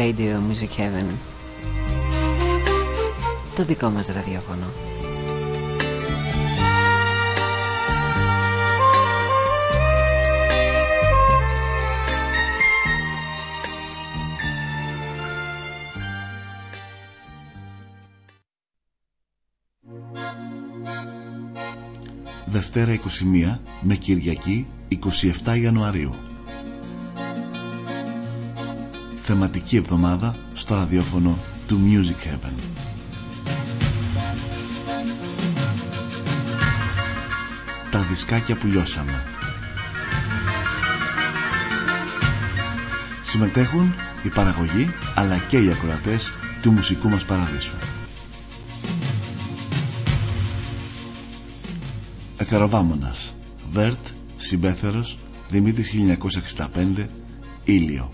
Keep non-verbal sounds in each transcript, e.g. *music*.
Radio Music Heaven Το δικό μας ραδιόφωνο Δευτέρα 21 με Κυριακή 27 Ιανουαρίου. Θεματική εβδομάδα στο ραδιόφωνο του Music Heaven. Τα δισκάκια που λιώσαμε. Συμμετέχουν οι παραγωγοί αλλά και οι ακροατές του μουσικού μας παραδείσου. Εθεροβάμωνας Βέρτ, Συμπέθερος, Δημήτρης 1965, Ήλιο.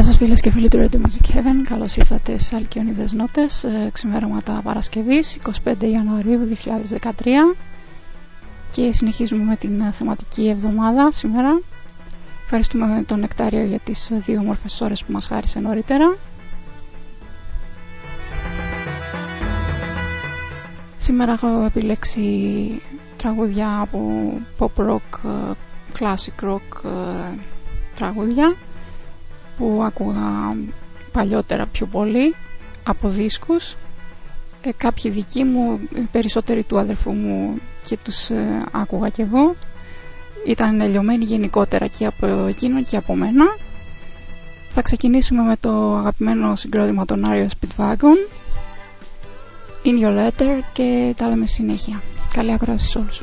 Γεια σας φίλες και φίλοι του Radio Music Heaven. Καλώς ήρθατε σε Αλκιονίδες Νότες ε, Ξημέρωματα Παρασκευής 25 Ιανουαρίου 2013 Και συνεχίζουμε με την ε, θεματική εβδομάδα σήμερα. Ευχαριστούμε τον Νεκτάριο για τις ε, δύο μόρφες ώρες που μας χάρισε νωρίτερα. Σήμερα έχω επιλέξει τραγούδια από pop rock, classic rock τραγούδια που άκουγα παλιότερα πιο πολύ από δίσκους. Ε, κάποιοι δικοί μου, περισσότεροι του αδερφού μου και τους ε, άκουγα κι εγώ. Ήταν λιωμένοι γενικότερα και από εκείνο και από μένα. Θα ξεκινήσουμε με το αγαπημένο συγκρότημα των Ario Speedwagon. In Your Letter και τα λέμε συνέχεια. Καλή ακρόαση σε όλους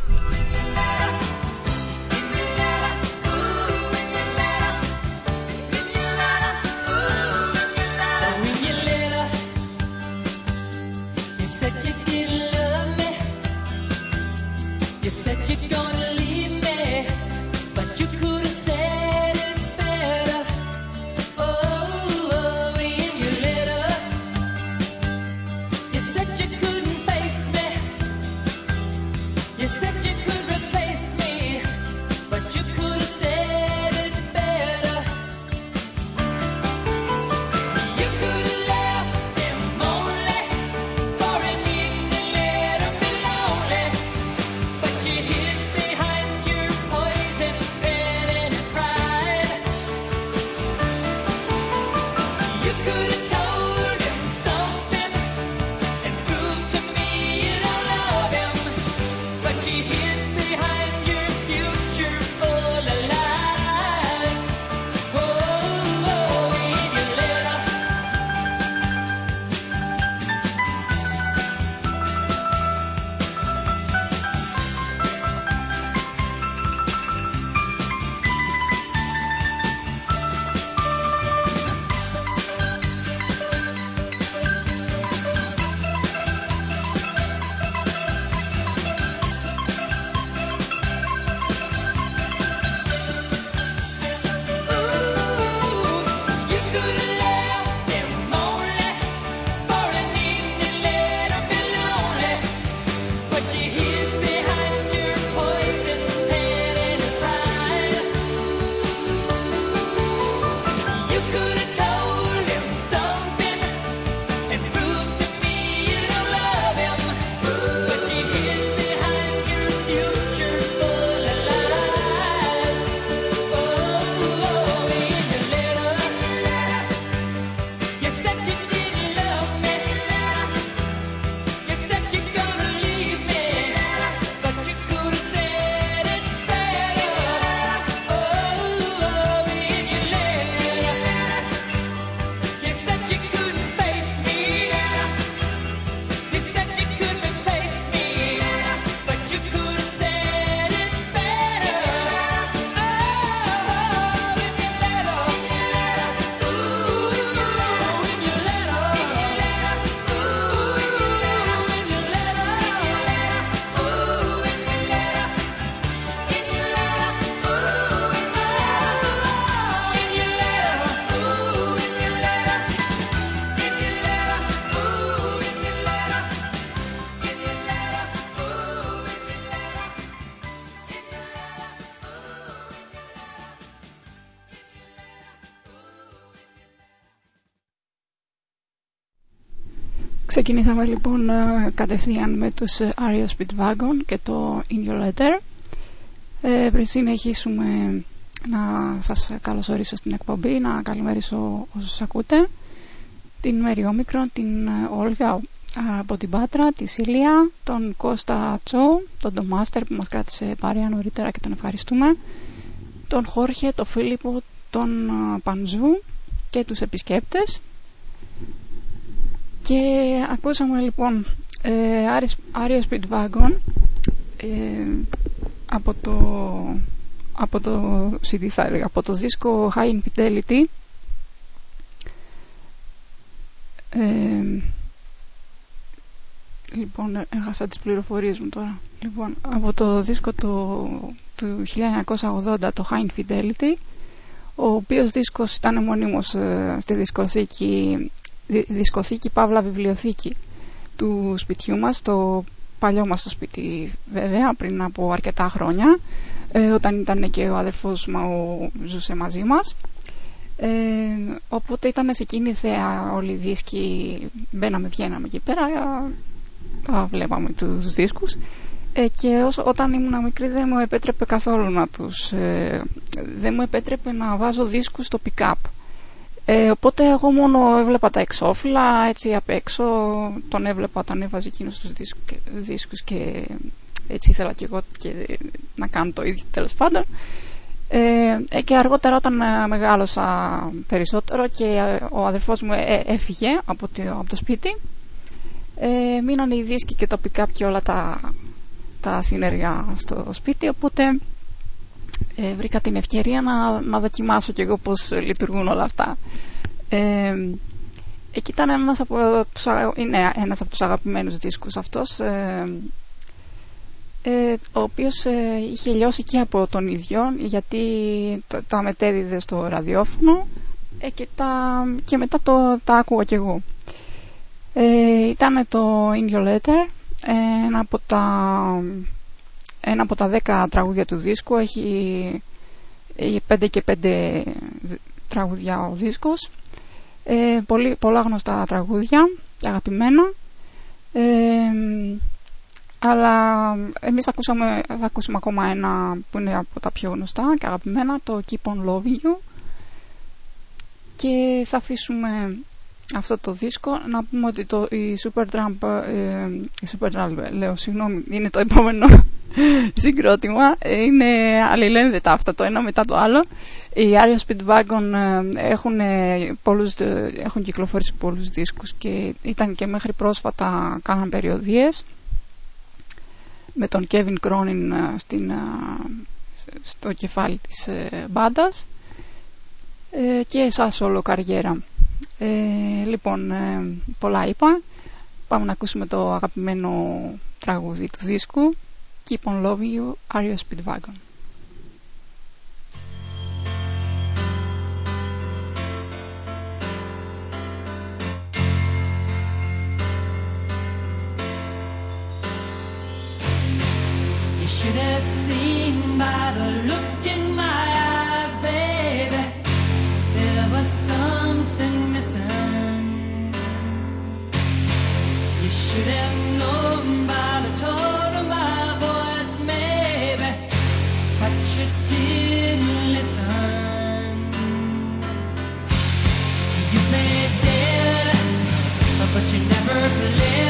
Ξεκινήσαμε λοιπόν ε, κατευθείαν με τους ε, Ario Speedwagon και το In Your Letter. Ε, πριν συνεχίσουμε να σας καλωσορίσω στην εκπομπή, να καλημερίσω όσους ακούτε. Την Μέρη Όμικρον, την ε, Όλγα από την Πάτρα, τη Σίλια, τον Κώστα Τσό, τον Ντομάστερ που μας κράτησε παρέα νωρίτερα και τον ευχαριστούμε, τον Χόρχε, τον Φίλιππο, τον Πανζού και τους επισκέπτες. Και ακούσαμε λοιπόν ε, Άριο Speedwagon ε, από το από το CD από το δίσκο High Infidelity. Ε, λοιπόν έχασα τις πληροφορίες μου τώρα. Λοιπόν από το δίσκο το, του 1980 το High Infidelity ο οποίος δίσκος ήταν μονίμως ε, στη δισκοθήκη δισκοθήκη Παύλα Βιβλιοθήκη του σπιτιού μας, το παλιό μας το σπίτι βέβαια πριν από αρκετά χρόνια ε, όταν ήταν και ο αδερφός μου ζούσε μαζί μας. Ε, οπότε ήταν σε εκείνη θέα όλοι οι δίσκοι μπαίναμε βγαίναμε εκεί πέρα τα βλέπαμε τους δίσκους. Ε, και όσο, όταν ήμουν μικρή δεν μου επέτρεπε καθόλου να τους ε, δεν μου επέτρεπε να βάζω δίσκους στο pick-up ε, οπότε εγώ μόνο έβλεπα τα εξώφυλλα έτσι απ' έξω τον έβλεπα όταν έβαζε εκείνος τους δίσκους και έτσι ήθελα και εγώ και να κάνω το ίδιο τέλος πάντων. Ε, ε και αργότερα όταν ε, μεγάλωσα περισσότερο και ο αδερφός μου έφυγε από το, από το σπίτι ε, μείναν οι δίσκοι και το pick και όλα τα, τα συνεργά στο σπίτι οπότε ε, βρήκα την ευκαιρία να, να δοκιμάσω και εγώ πώς λειτουργούν όλα αυτά. Ε, εκεί ήταν ένας από τους, είναι ένας από τους αγαπημένους δίσκους αυτός ε, ε, ο οποίος ε, είχε λιώσει και από τον ίδιο γιατί τα μετέδιδε στο ραδιόφωνο ε, και, τα, και μετά το, τα άκουγα κι εγώ. Ε, ήταν το In Your Letter, ένα από τα ένα από τα δέκα τραγούδια του δίσκου έχει πέντε και πέντε τραγούδια ο δίσκος. Ε, πολύ, πολλά γνωστά τραγούδια και αγαπημένα. Ε, αλλά εμείς ακούσαμε, θα ακούσουμε ακόμα ένα που είναι από τα πιο γνωστά και αγαπημένα το Keep on Loving You. Και θα αφήσουμε αυτό το δίσκο. Να πούμε ότι το, η Supertramp ε, η Supertramp λέω συγγνώμη είναι το επόμενο *laughs* συγκρότημα. Ε, είναι αλληλένδετα αυτά το ένα μετά το άλλο. Οι Aria Speedwagon ε, έχουν, πολλούς, έχουν κυκλοφορήσει πολλούς δίσκους και ήταν και μέχρι πρόσφατα κάναν περιοδίες με τον Kevin Cronin στην, στο κεφάλι της μπάντας. Και εσάς όλο καριέρα ε, λοιπόν, ε, πολλά είπα. Πάμε να ακούσουμε το αγαπημένο τραγούδι του δίσκου Keep on loving you, Ario Speedwagon. You should have seen by the look in my eyes, baby. There was something missing. You should have known by the tone of my voice, maybe, but you didn't listen. You played dead, but you never played.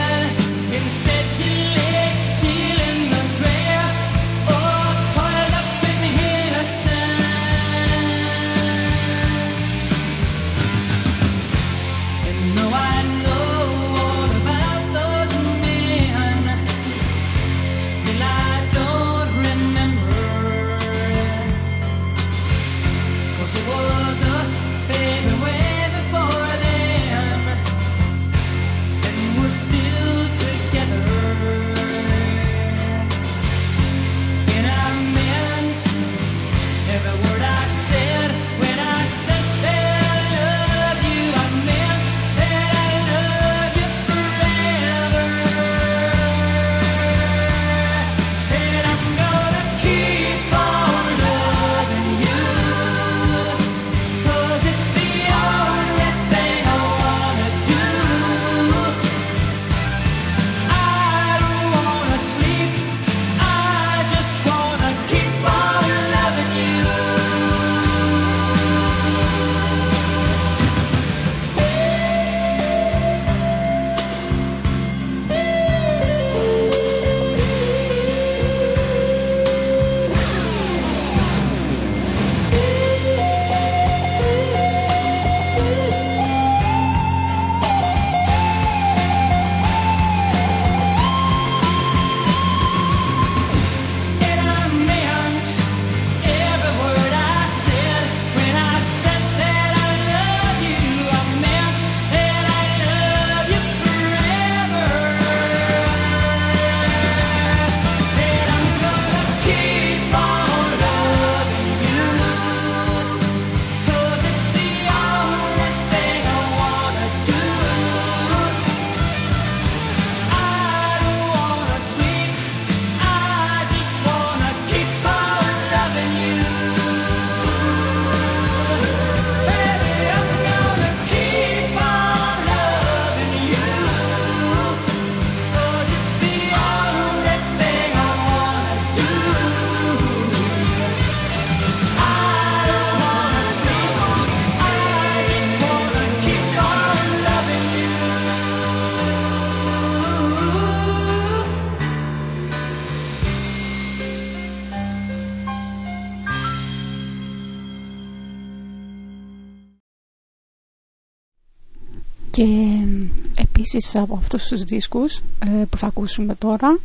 Επίσης από αυτούς τους δίσκους ε, που θα ακούσουμε τώρα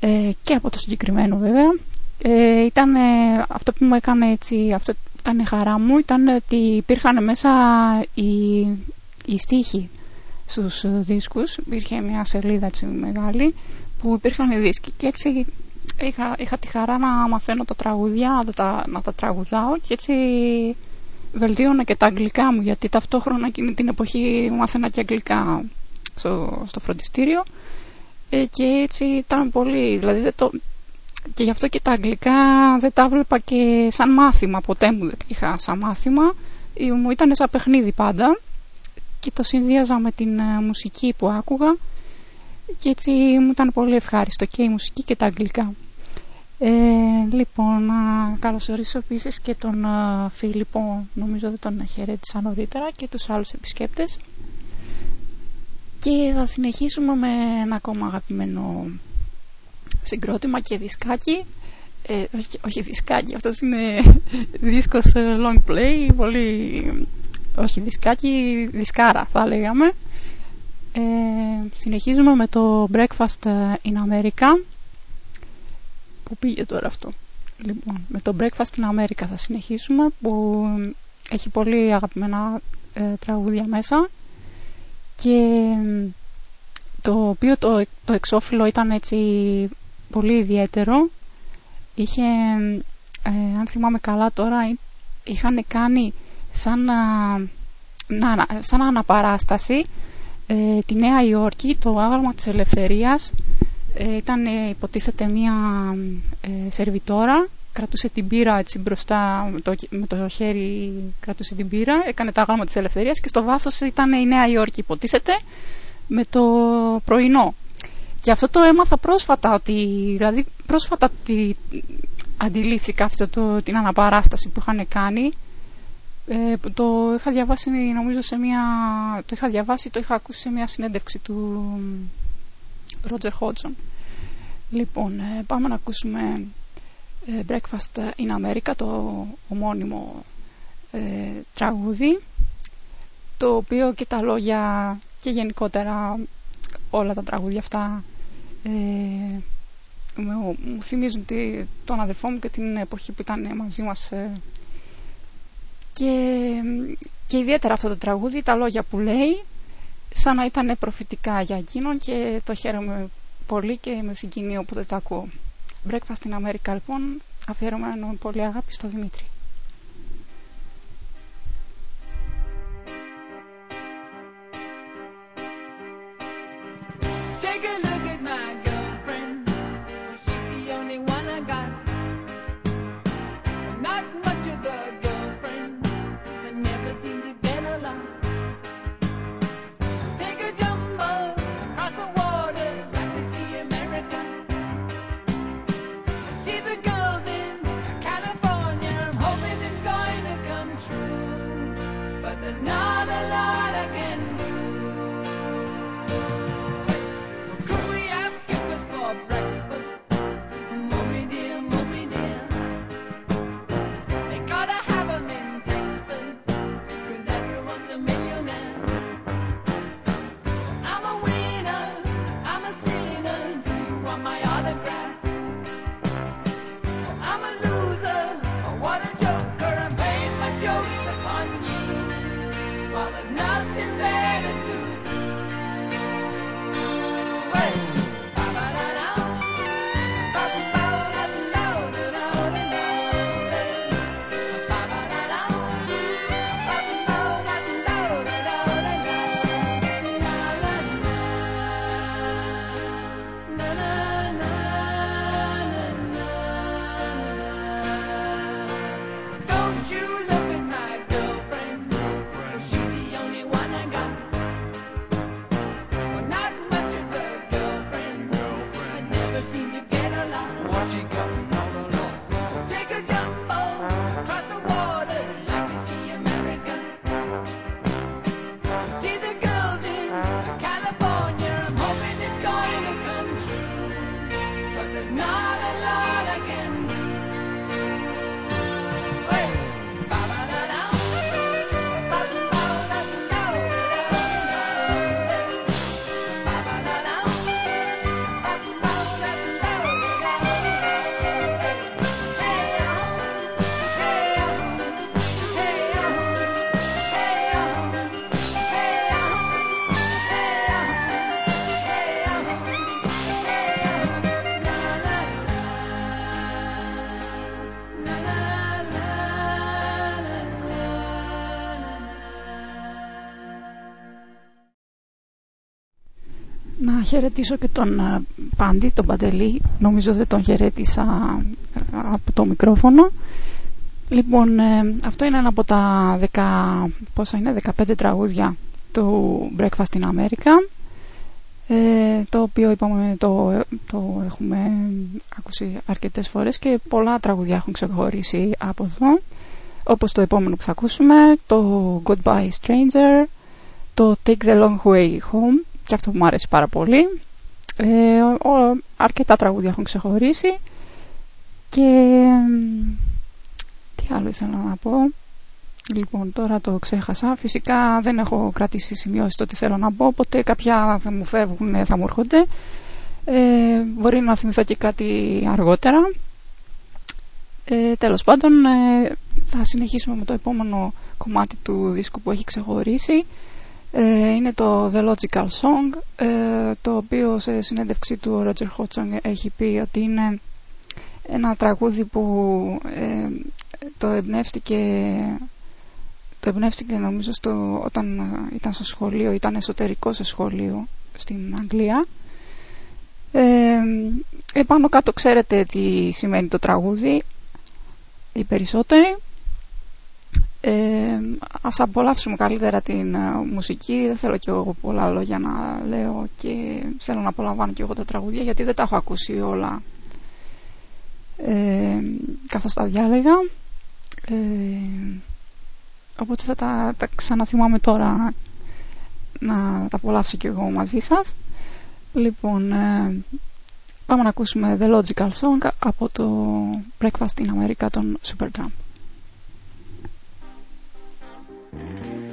ε, και από το συγκεκριμένο βέβαια ε, ήταν αυτό που μου έκανε έτσι αυτό ήταν η χαρά μου ήταν ότι υπήρχαν μέσα οι, οι στίχοι στους δίσκους. Υπήρχε μια σελίδα έτσι μεγάλη που υπήρχαν οι δίσκοι. Και έτσι είχα, είχα τη χαρά να μαθαίνω τα τραγούδια να τα, να τα τραγουδάω και έτσι βελτίωνα και τα αγγλικά μου γιατί ταυτόχρονα εκείνη την εποχή μάθαινα και αγγλικά στο, στο φροντιστήριο. Ε, και έτσι ήταν πολύ δηλαδή δεν το, και γι' αυτό και τα αγγλικά δεν τα βλέπα και σαν μάθημα ποτέ μου δεν είχα σαν μάθημα. Ε, μου ήταν σαν παιχνίδι πάντα και το συνδύαζα με την ε, μουσική που άκουγα. Και έτσι μου ήταν πολύ ευχάριστο και η μουσική και τα αγγλικά. Ε, λοιπόν, να καλωσορίσω επίσης και τον uh, Φίλιππο, νομίζω δεν τον χαιρέτησα νωρίτερα, και τους άλλους επισκέπτες. Και θα συνεχίσουμε με ένα ακόμα αγαπημένο συγκρότημα και δισκάκι. Ε, όχι, όχι δισκάκι, αυτός είναι δίσκος ε, long play, πολύ... Όχι δισκάκι, δισκάρα θα λέγαμε. Ε, συνεχίζουμε με το Breakfast in America Πού πήγε τώρα αυτό; Λοιπόν, με το Breakfast in America θα συνεχίσουμε που έχει πολύ αγαπημένα ε, τραγούδια μέσα και το οποίο το, το εξώφυλλο ήταν έτσι πολύ ιδιαίτερο. Είχε ε, αν θυμάμαι καλά τώρα είχαν κάνει σαν, να, σαν αναπαράσταση ε, τη Νέα Υόρκη το άγαλμα της ελευθερίας. Ε, ήταν υποτίθεται μία ε, σερβιτόρα κρατούσε την πύρα έτσι μπροστά με το, με το χέρι κρατούσε την πύρα έκανε το άγαλμα της ελευθερίας και στο βάθος ήταν η Νέα Υόρκη υποτίθεται με το πρωινό και αυτό το έμαθα πρόσφατα ότι δηλαδή πρόσφατα ότι αντιλήφθηκα αυτό το, την αναπαράσταση που είχαν κάνει ε, το είχα διαβάσει νομίζω σε μια το είχα διαβάσει το είχα ακούσει σε μια συνέντευξη του Ρότζερ Χότσον. Λοιπόν, ε, πάμε να ακούσουμε ε, Breakfast in America, το ομώνυμο ε, τραγούδι, το οποίο και τα λόγια και γενικότερα όλα τα τραγούδια αυτά ε, μου, μου θυμίζουν τη, τον αδερφό μου και την εποχή που ήταν μαζί μας και, και ιδιαίτερα αυτό το τραγούδι, τα λόγια που λέει σαν να ήταν προφητικά για εκείνον και το χαίρομαι πολύ και με συγκινεί όποτε το ακούω. Breakfast στην Αμέρικα λοιπόν αφιερωμένο πολύ αγάπη στο Δημήτρη. Χαιρετήσω και τον ε, Πάντη, τον Παντελή. Νομίζω δεν τον χαιρέτησα ε, από το μικρόφωνο. Λοιπόν, ε, αυτό είναι ένα από τα 10, πόσα είναι, 15 τραγούδια του Breakfast in America το οποίο είπαμε το, το έχουμε ακούσει αρκετές φορές και πολλά τραγουδιά έχουν ξεχωρίσει από εδώ όπως το επόμενο που θα ακούσουμε το Goodbye Stranger το Take the Long Way Home και αυτό που μου αρέσει πάρα πολύ. Ε, αρκετά τραγούδια έχουν ξεχωρίσει και τι άλλο ήθελα να πω. Λοιπόν, τώρα το ξέχασα. Φυσικά δεν έχω κρατήσει σημειώσεις το τι θέλω να πω, οπότε κάποια θα μου φεύγουν, θα μου έρχονται. Ε, μπορεί να θυμηθώ και κάτι αργότερα. Ε, τέλος πάντων, ε, θα συνεχίσουμε με το επόμενο κομμάτι του δίσκου που έχει ξεχωρίσει. Ε, είναι το The Logical Song ε, το οποίο σε συνέντευξη του ο Roger Hodgson έχει πει ότι είναι ένα τραγούδι που ε, το εμπνεύστηκε το εμπνεύστηκε νομίζω στο, όταν ήταν στο σχολείο ήταν εσωτερικό σε σχολείο στην Αγγλία. Ε, επάνω κάτω ξέρετε τι σημαίνει το τραγούδι οι περισσότεροι ε, ας απολαύσουμε καλύτερα την ε, μουσική. Δεν θέλω και εγώ πολλά λόγια να λέω και θέλω να απολαμβάνω και εγώ τα τραγούδια γιατί δεν τα έχω ακούσει όλα ε, καθώς τα διάλεγα. Ε, οπότε θα τα, τα ξαναθυμάμαι τώρα να τα απολαύσω και εγώ μαζί σας. Λοιπόν ε, πάμε να ακούσουμε The Logical Song από το Breakfast in America των Supertramp Música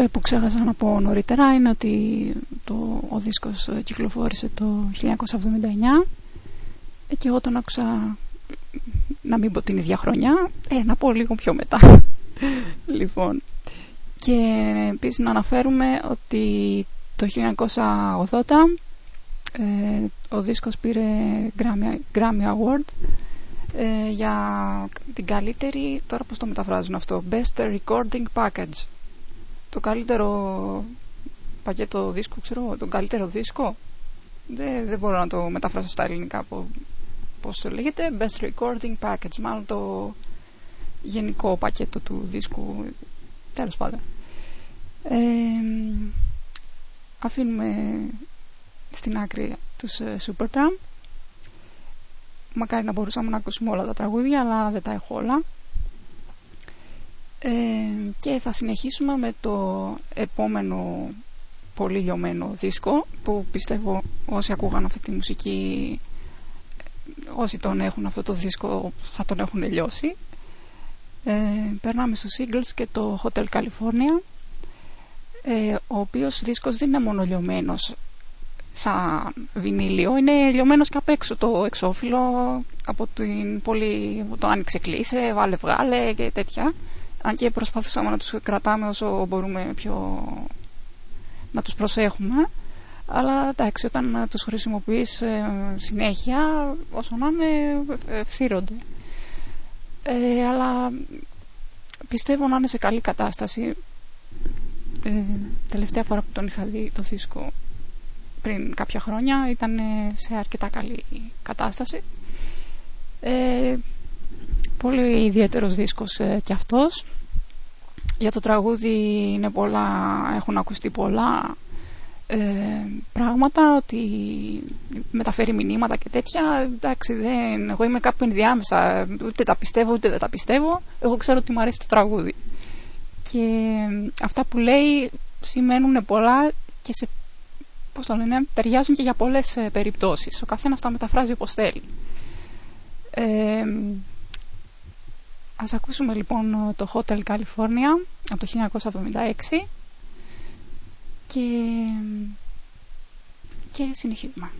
αυτό που ξέχασα να πω νωρίτερα είναι ότι το, ο δίσκος κυκλοφόρησε το 1979 ε, και εγώ τον άκουσα να μην πω την ίδια χρονιά, ε, να πω λίγο πιο μετά. *laughs* λοιπόν, και επίσης να αναφέρουμε ότι το 1980 ε, ο δίσκος πήρε Grammy, Grammy Award ε, για την καλύτερη, τώρα πώς το μεταφράζουν αυτό, Best Recording Package. Το καλύτερο πακέτο δίσκου, ξέρω, τον καλύτερο δίσκο. Δεν, δεν μπορώ να το μεταφράσω στα ελληνικά από πώς το λέγεται, Best Recording Package, μάλλον το γενικό πακέτο του δίσκου, τέλος πάντων. Ε, αφήνουμε στην άκρη τους ε, Supertramp μακάρι να μπορούσαμε να ακούσουμε όλα τα τραγούδια αλλά δεν τα έχω όλα ε, και θα συνεχίσουμε με το επόμενο πολύ λιωμένο δίσκο που πιστεύω όσοι ακούγαν αυτή τη μουσική όσοι τον έχουν αυτό το δίσκο θα τον έχουν λιώσει. Ε, περνάμε στους singles και το Hotel California ε, ο οποίος δίσκος δεν είναι μόνο λιωμένος σαν βινίλιο είναι λιωμένος και απ' έξω. Το εξώφυλλο από την πολύ το άνοιξε κλείσε, βάλε βγάλε και τέτοια αν και προσπαθούσαμε να τους κρατάμε όσο μπορούμε πιο να τους προσέχουμε αλλά εντάξει όταν τους χρησιμοποιείς ε, συνέχεια όσο να είναι φθύρονται. Ε, αλλά πιστεύω να είναι σε καλή κατάσταση. Ε, τελευταία φορά που τον είχα δει το δίσκο πριν κάποια χρόνια ήταν σε αρκετά καλή κατάσταση. Ε, πολύ ιδιαίτερος δίσκος ε, κι αυτός για το τραγούδι είναι πολλά, έχουν ακουστεί πολλά ε, πράγματα ότι μεταφέρει μηνύματα και τέτοια εντάξει δεν, εγώ είμαι κάπου ενδιάμεσα ούτε τα πιστεύω ούτε δεν τα πιστεύω εγώ ξέρω ότι μου αρέσει το τραγούδι και αυτά που λέει σημαίνουν πολλά και σε πώς το λένε, ταιριάζουν και για πολλές ε, περιπτώσεις. Ο καθένας τα μεταφράζει όπως θέλει. Ε, ας ακούσουμε λοιπόν το Hotel California από το 1976 και, και συνεχίζουμε.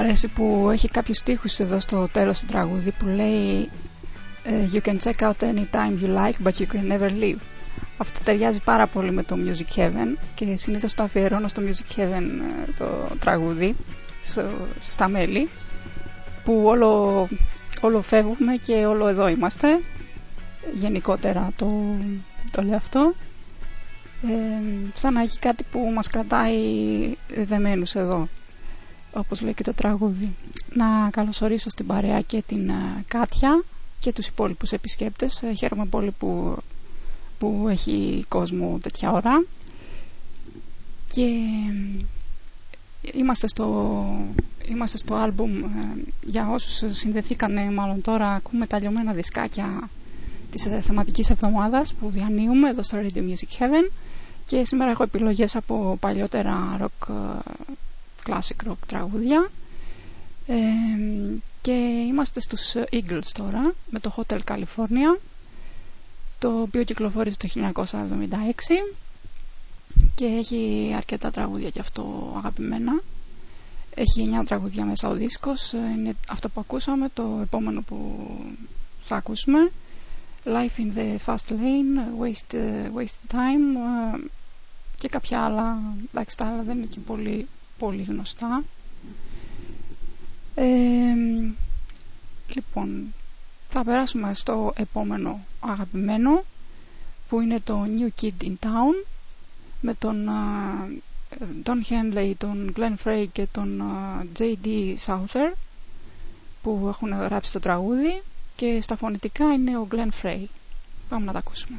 Αρέσει που έχει κάποιους στίχους εδώ στο τέλος του τραγούδι που λέει ε, You can check out any time you like but you can never leave. Αυτό ταιριάζει πάρα πολύ με το Music Heaven και συνήθως το αφιερώνω στο Music Heaven ε, το τραγούδι στο- στα μέλη που όλο, όλο φεύγουμε και όλο εδώ είμαστε. Γενικότερα το, το λέω αυτό. Ε, σαν να έχει κάτι που μας κρατάει δεμένους εδώ όπως λέει και το τραγούδι. Να καλωσορίσω στην παρέα και την ε, Κάτια και τους υπόλοιπους επισκέπτες. Ε, Χαίρομαι πολύ που, που έχει κόσμο τέτοια ώρα. Και ε, είμαστε στο, είμαστε στο άλμπουμ ε, για όσους συνδεθήκανε μάλλον τώρα ακούμε τα λιωμένα δισκάκια της ε, θεματικής εβδομάδας που διανύουμε εδώ στο Radio Music Heaven και σήμερα έχω επιλογές από παλιότερα rock ε, classic rock τραγούδια. Ε, και είμαστε στους Eagles τώρα με το Hotel California το οποίο κυκλοφόρησε το 1976 και έχει αρκετά τραγούδια και αυτό αγαπημένα. Έχει 9 τραγούδια μέσα ο δίσκος. Είναι αυτό που ακούσαμε το επόμενο που θα ακούσουμε. Life in the Fast Lane Waste, waste Time ε, και κάποια άλλα. Εντάξει τα άλλα δεν είναι και πολύ πολύ γνωστά. Ε, λοιπόν, θα περάσουμε στο επόμενο αγαπημένο που είναι το New Kid in Town με τον α, Don Henley, τον Glenn Frey και τον α, J.D. Souther που έχουν γράψει το τραγούδι και στα φωνητικά είναι ο Glenn Frey. Πάμε να τα ακούσουμε.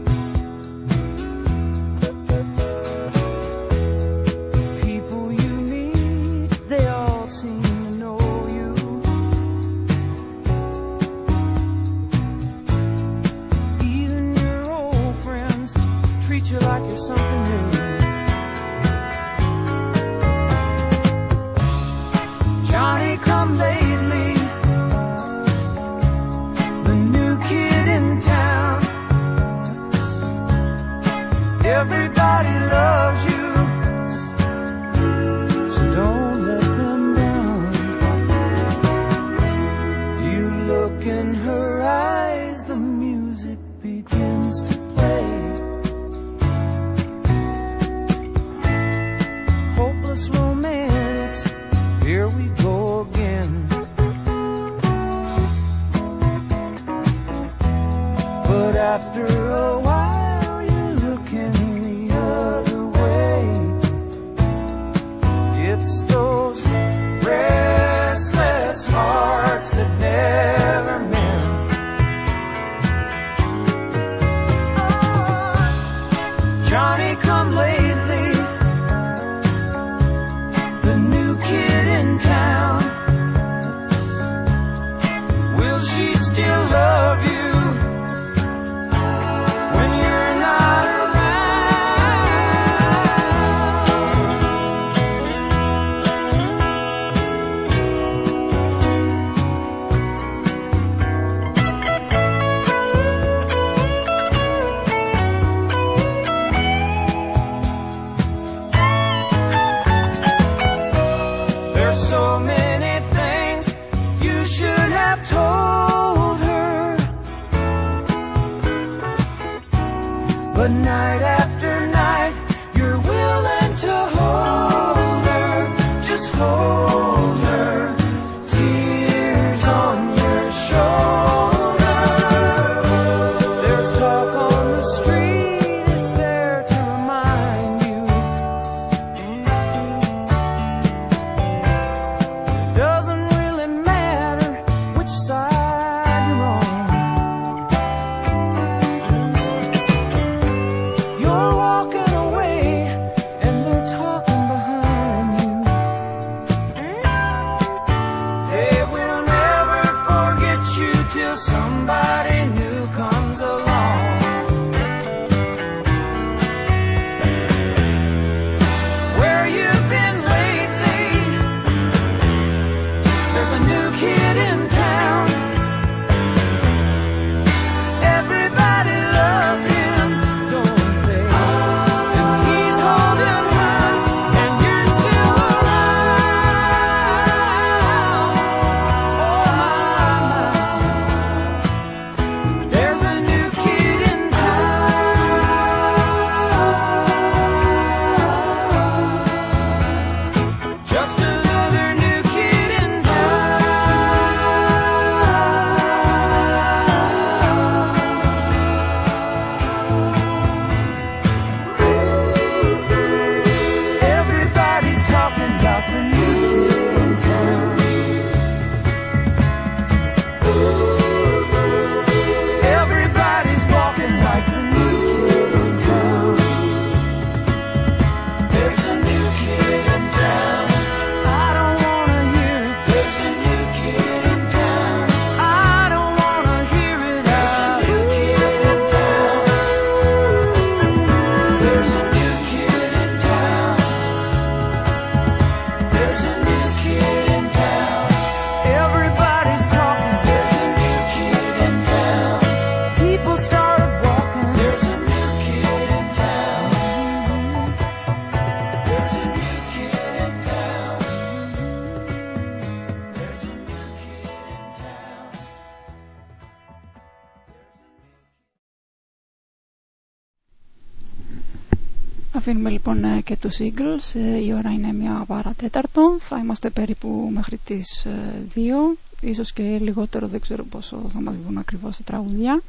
Αφήνουμε λοιπόν ε, και τους Eagles. Ε, Η ώρα είναι μια παρατέταρτο. Θα είμαστε περίπου μέχρι τις ε, δύο. Ίσως και λιγότερο, δεν ξέρω πόσο θα μας βγουν ακριβώς τα τραγουδιά.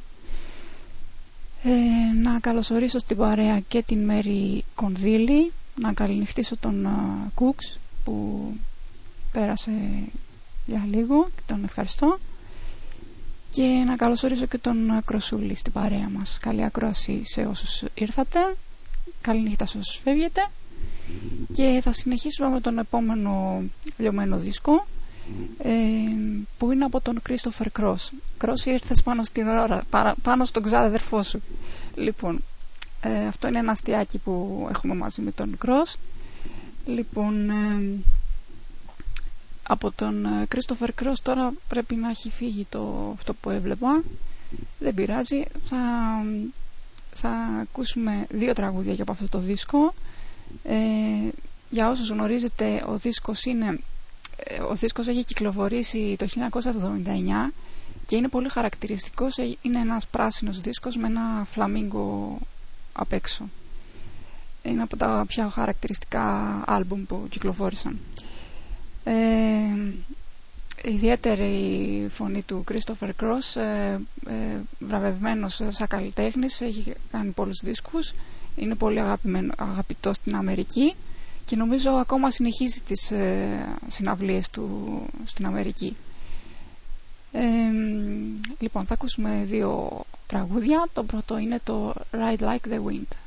Ε, να καλωσορίσω στην παρέα και την Μέρη Κονδύλη. Να καληνυχτήσω τον Κούξ που πέρασε για λίγο και τον ευχαριστώ. Και να καλωσορίσω και τον Κροσούλη στην παρέα μας. Καλή ακρόαση σε όσους ήρθατε. Καληνύχτα σε όσους φεύγετε. Και θα συνεχίσουμε με τον επόμενο λιωμένο δίσκο ε, που είναι από τον Christopher Cross. Cross ήρθες πάνω στην ώρα, παρα- πάνω στον ξάδερφό σου. Λοιπόν, Ε, αυτό είναι ένα αστιάκι που έχουμε μαζί με τον Cross. Λοιπόν, ε, από τον ε, Christopher Cross τώρα πρέπει να έχει φύγει το, αυτό που έβλεπα. Δεν πειράζει. Θα, θα ακούσουμε δύο τραγούδια και από αυτό το δίσκο. Ε, για όσους γνωρίζετε, ο δίσκος είναι... ε, Ο δίσκος έχει κυκλοφορήσει το 1979 και είναι πολύ χαρακτηριστικός. Ε, Είναι ένας πράσινος δίσκος με ένα φλαμίγκο απ' έξω. Είναι από τα πιο χαρακτηριστικά άλμπουμ που κυκλοφόρησαν. Ε, ιδιαίτερη φωνή του Christopher Cross, ε, ε, βραβευμένος σαν καλλιτέχνης, έχει κάνει πολλούς δίσκους, είναι πολύ αγαπημένο, αγαπητός στην Αμερική και νομίζω ακόμα συνεχίζει τις ε, συναυλίες του στην Αμερική. Ε, λοιπόν, θα ακούσουμε δύο τραγούδια. Το πρώτο είναι το Ride Like the Wind.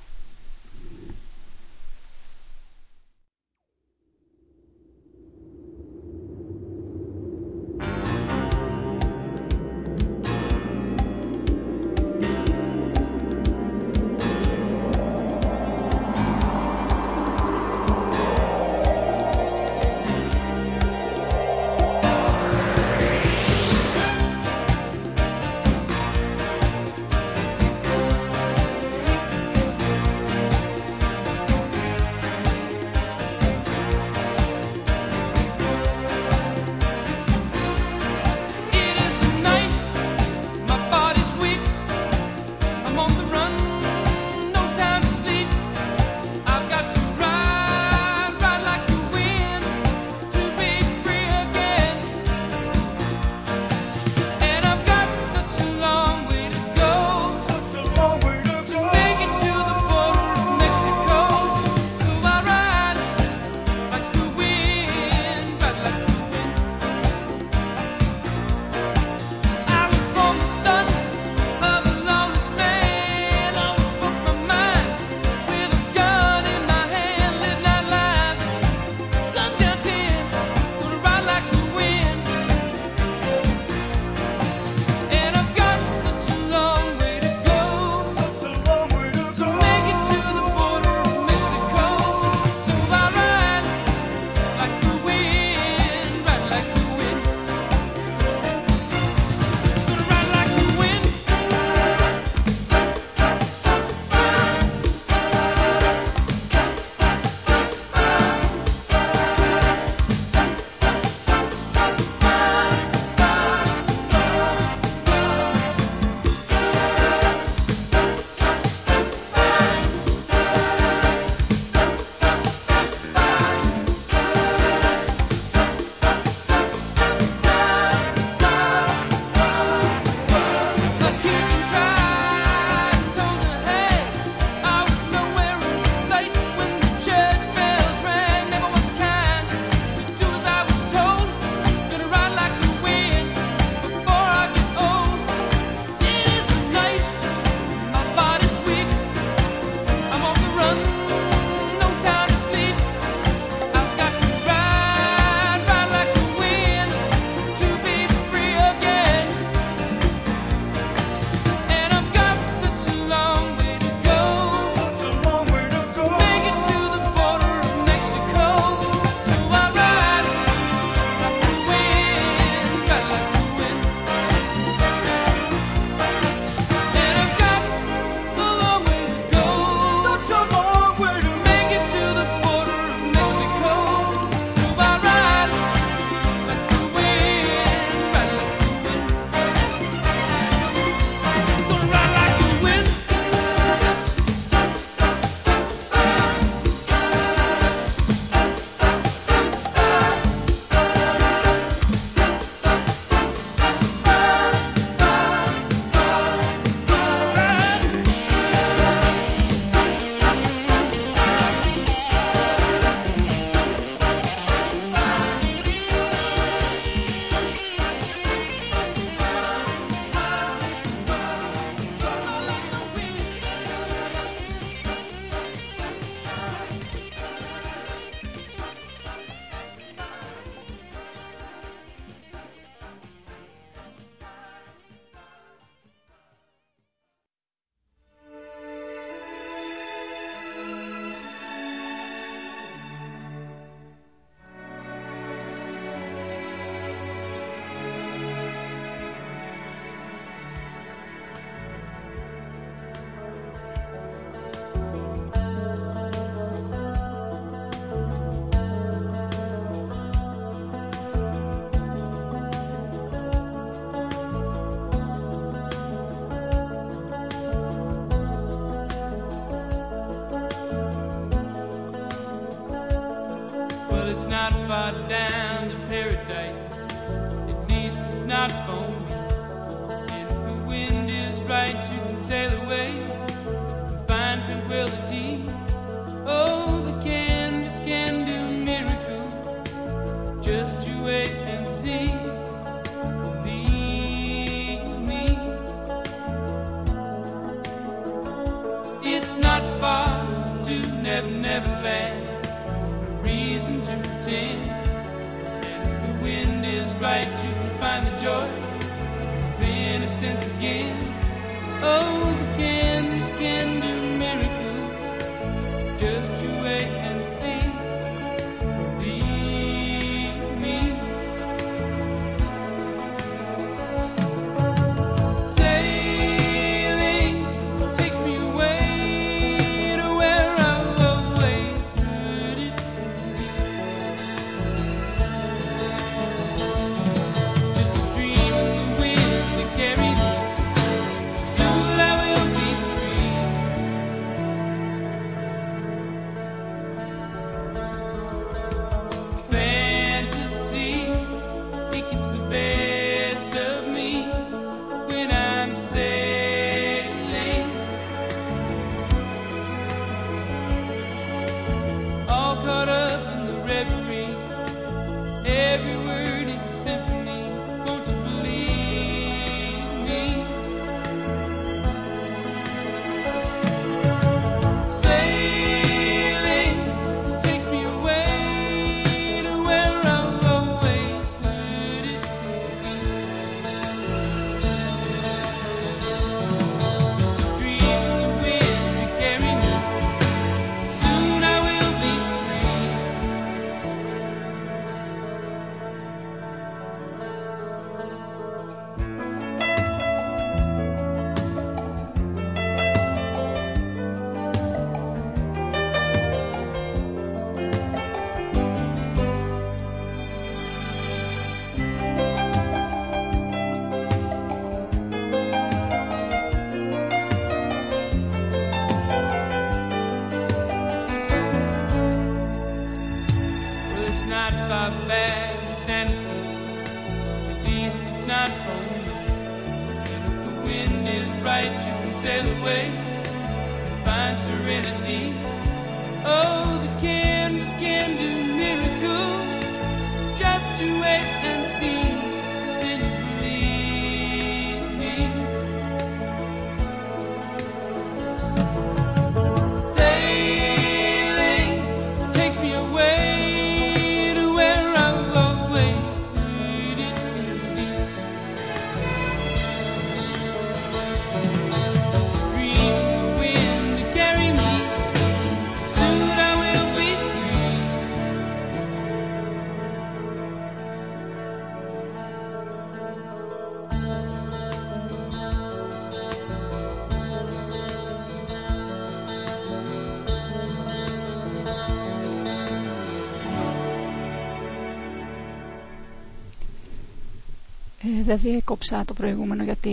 Δεν διέκοψα το προηγούμενο γιατί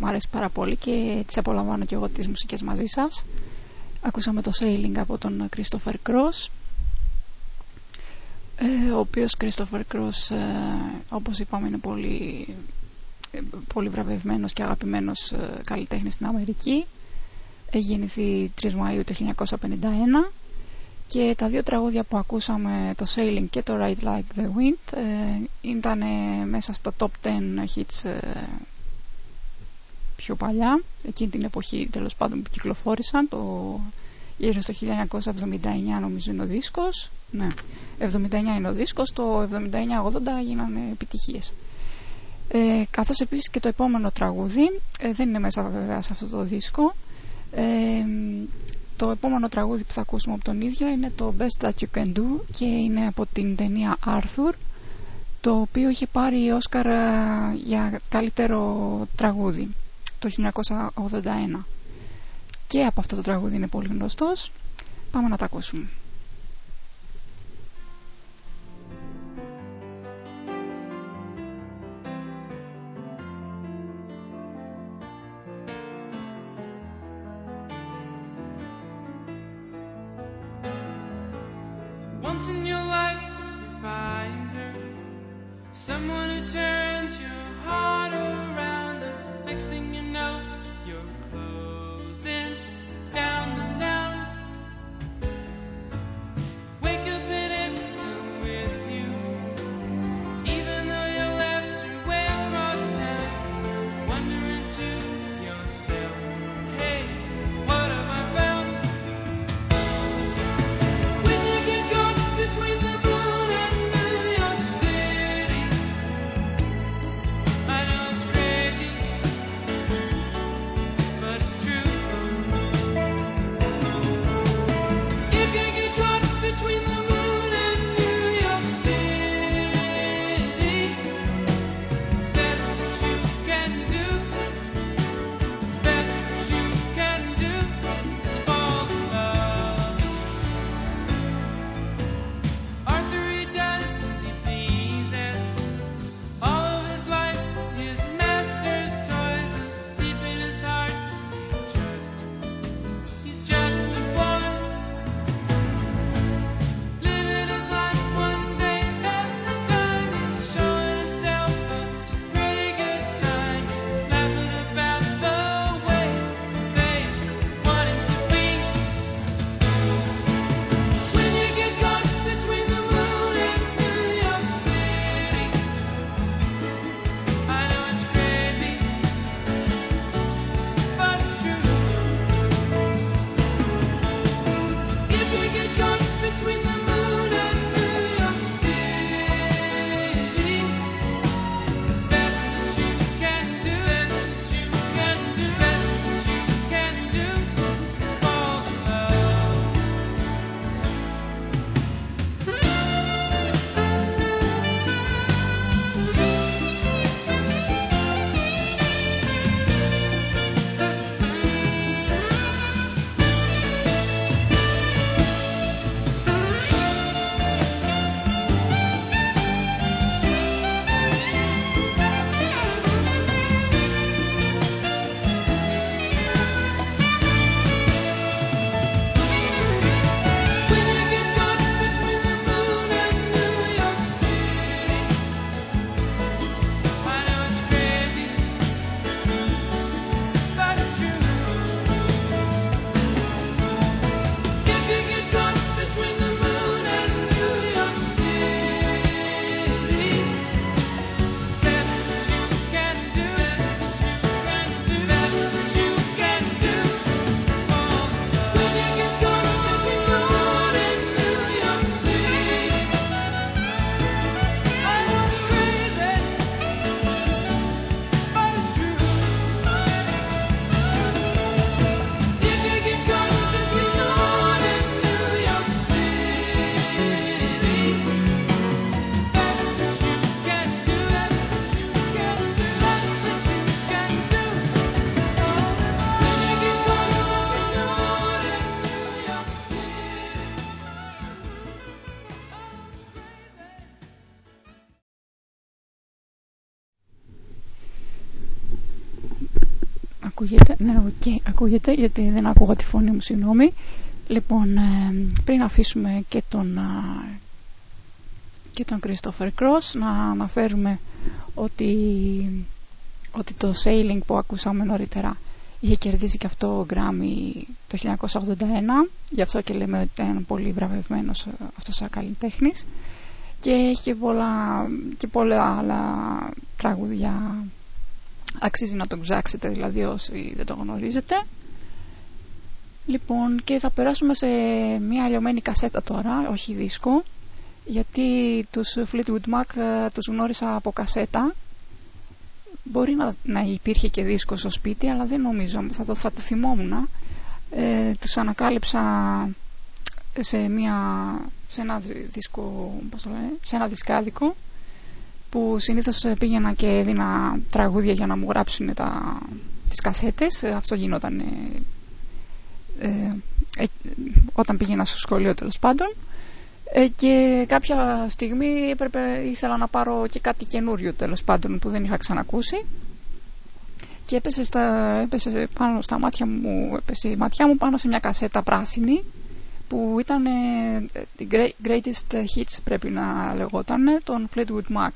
μου αρέσει πάρα πολύ και τις απολαμβάνω και εγώ τις μουσικές μαζί σας. Ακούσαμε το Sailing από τον Christopher Cross ε, ο οποίος Christopher Cross ε, όπως είπαμε είναι πολύ, ε, πολύ βραβευμένος και αγαπημένος ε, καλλιτέχνης στην Αμερική. Έχει γεννηθεί 3 Μαΐου του 1951 και τα δύο τραγούδια που ακούσαμε, το Sailing και το Ride Like the Wind, ε, ήταν μέσα στο top 10 hits ε, πιο παλιά, εκείνη την εποχή τέλος πάντων που κυκλοφόρησαν, το, γύρω στο 1979 νομίζω είναι ο δίσκος, ναι, 79 είναι ο δίσκος, το 79-80 γίνανε επιτυχίες. Ε, καθώς επίσης και το επόμενο τραγούδι, ε, δεν είναι μέσα βέβαια σε αυτό το δίσκο, ε, το επόμενο τραγούδι που θα ακούσουμε από τον ίδιο είναι το Best That You Can Do και είναι από την ταινία Arthur το οποίο είχε πάρει Όσκαρ ε, για καλύτερο τραγούδι το 1981 και από αυτό το τραγούδι είναι πολύ γνωστός. Πάμε να τα ακούσουμε Someone who turns your heart Ακούγεται, ναι, οκ, ακούγεται γιατί δεν άκουγα τη φωνή μου, συγγνώμη. Λοιπόν, ε, πριν αφήσουμε και τον, α, και τον Christopher Cross, να αναφέρουμε ότι, ότι το Sailing που ακούσαμε νωρίτερα είχε κερδίσει και αυτό Grammy το 1981, γι' αυτό και λέμε ότι είναι πολύ βραβευμένος ε, αυτός ο καλλιτέχνης και έχει και πολλά, και πολλά άλλα τραγούδια αξίζει να τον ψάξετε δηλαδή όσοι δεν το γνωρίζετε. Λοιπόν και θα περάσουμε σε μια αλλιωμένη κασέτα τώρα όχι δίσκο γιατί τους Fleetwood Mac ε, τους γνώρισα από κασέτα. Μπορεί να, να υπήρχε και δίσκος στο σπίτι αλλά δεν νομίζω θα το, θα το θυμόμουν. Ε, τους ανακάλυψα σε, μια, σε ένα δίσκο πώς το λένε, σε ένα δισκάδικο που συνήθως ε, πήγαινα και έδινα τραγούδια για να μου γράψουν τα, τις κασέτες. Ε, Αυτό γινόταν ε, ε, ε, όταν πήγαινα στο σχολείο τέλος πάντων. Ε, και κάποια στιγμή έπρεπε, ήθελα να πάρω και κάτι καινούριο τέλος πάντων που δεν είχα ξανακούσει και έπεσε, στα, έπεσε πάνω στα μάτια μου έπεσε η ματιά μου πάνω σε μια κασέτα πράσινη που ήταν ε, η Greatest Hits πρέπει να λεγόταν των Fleetwood Mac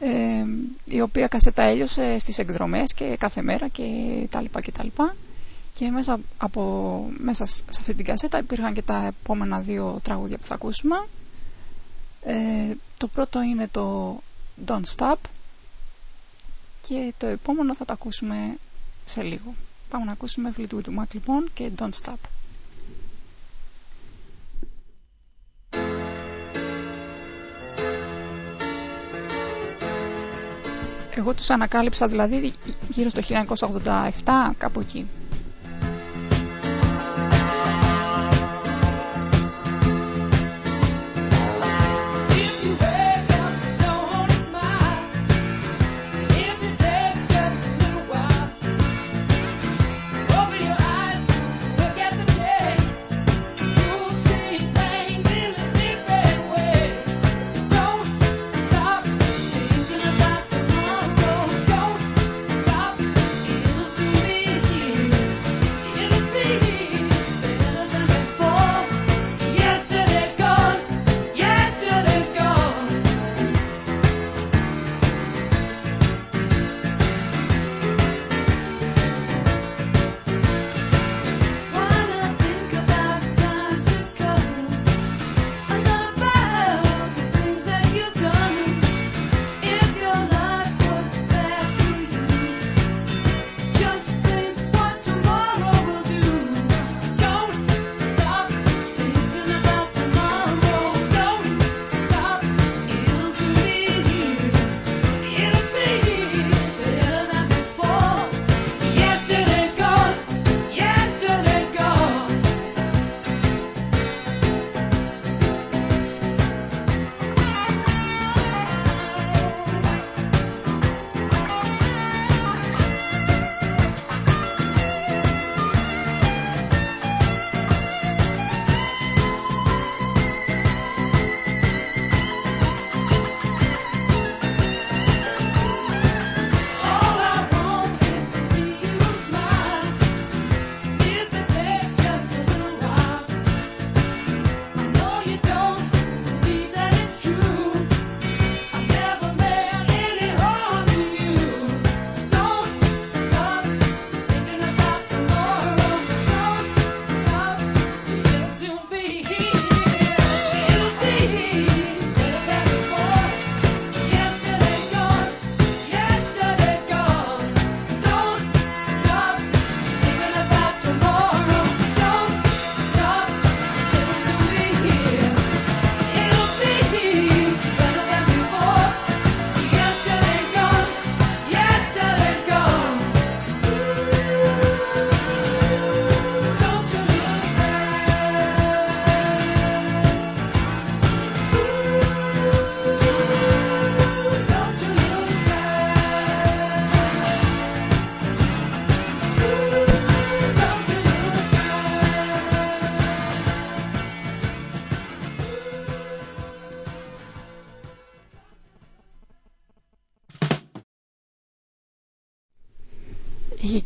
ε, η οποία κασέτα έλειωσε στις εκδρομές και κάθε μέρα και τα λοιπά και τα λοιπά. Και μέσα, από, μέσα σε αυτή την κασέτα υπήρχαν και τα επόμενα δύο τραγούδια που θα ακούσουμε. Ε, το πρώτο είναι το Don't Stop και το επόμενο θα το ακούσουμε σε λίγο. Πάμε να ακούσουμε Fleetwood Mac λοιπόν και Don't Stop Εγώ τους ανακάλυψα δηλαδή γύρω στο 1987 κάπου εκεί.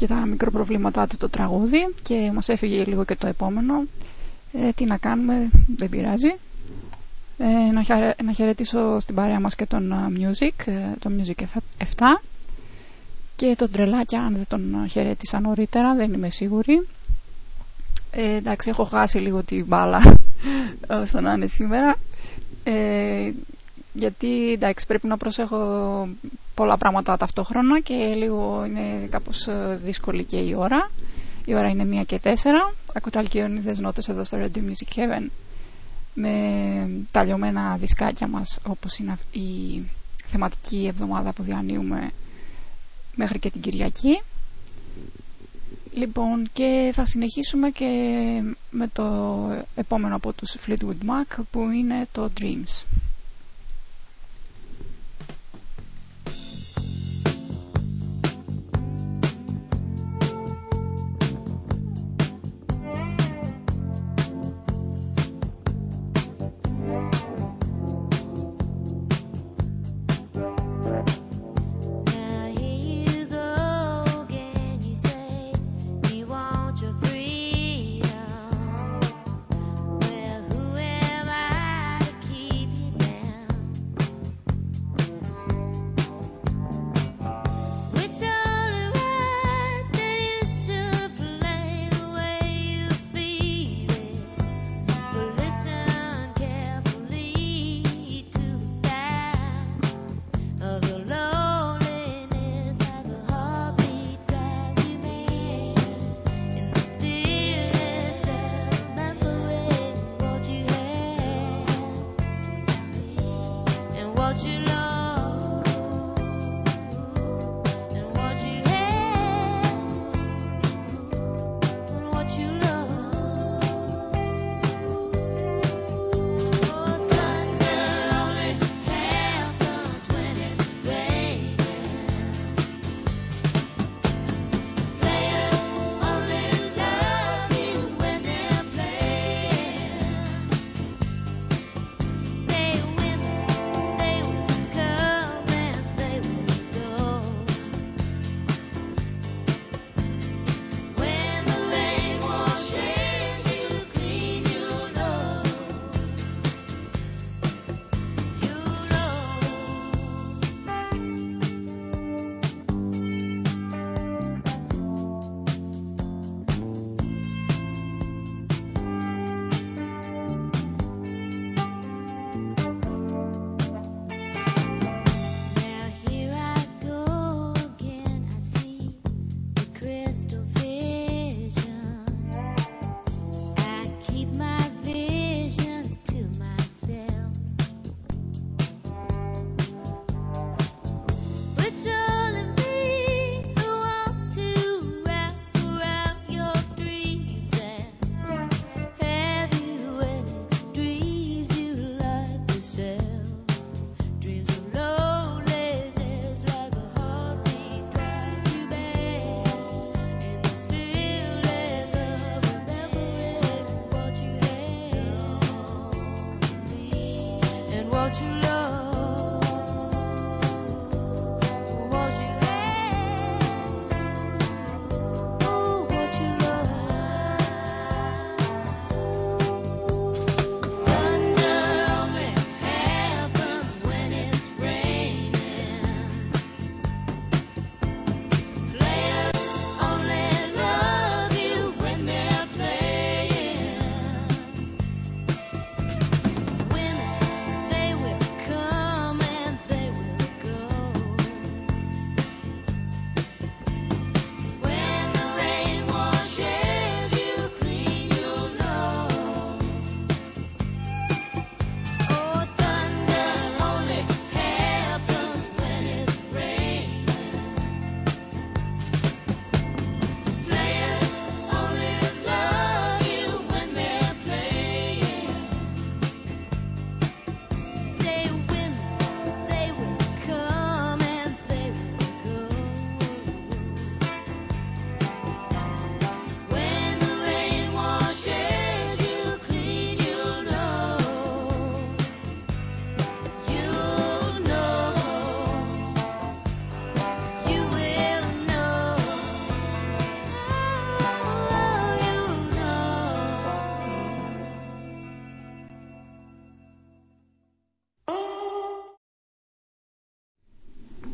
Και τα μικροπροβλήματά του το τραγούδι και μας έφυγε λίγο και το επόμενο. Ε, τι να κάνουμε, δεν πειράζει. Ε, να, χαιρε- να χαιρετήσω στην παρέα μας και τον α, Music, ε, τον Music 7 και τον Τρελάκια αν δεν τον α, χαιρέτησα νωρίτερα, δεν είμαι σίγουρη. Ε, εντάξει, έχω χάσει λίγο την μπάλα όσο να είναι σήμερα. Ε, γιατί εντάξει πρέπει να προσέχω πολλά πράγματα ταυτόχρονα και λίγο είναι κάπως ε, δύσκολη και η ώρα. Η ώρα είναι μία και τέσσερα. Ακούτε αλκιονίδες νότες εδώ στο Radio Music Heaven με τα λιωμένα δισκάκια μας όπως είναι αυ- η θεματική εβδομάδα που διανύουμε μέχρι και την Κυριακή. Λοιπόν, και θα συνεχίσουμε και με το επόμενο από τους Fleetwood Mac που είναι το Dreams.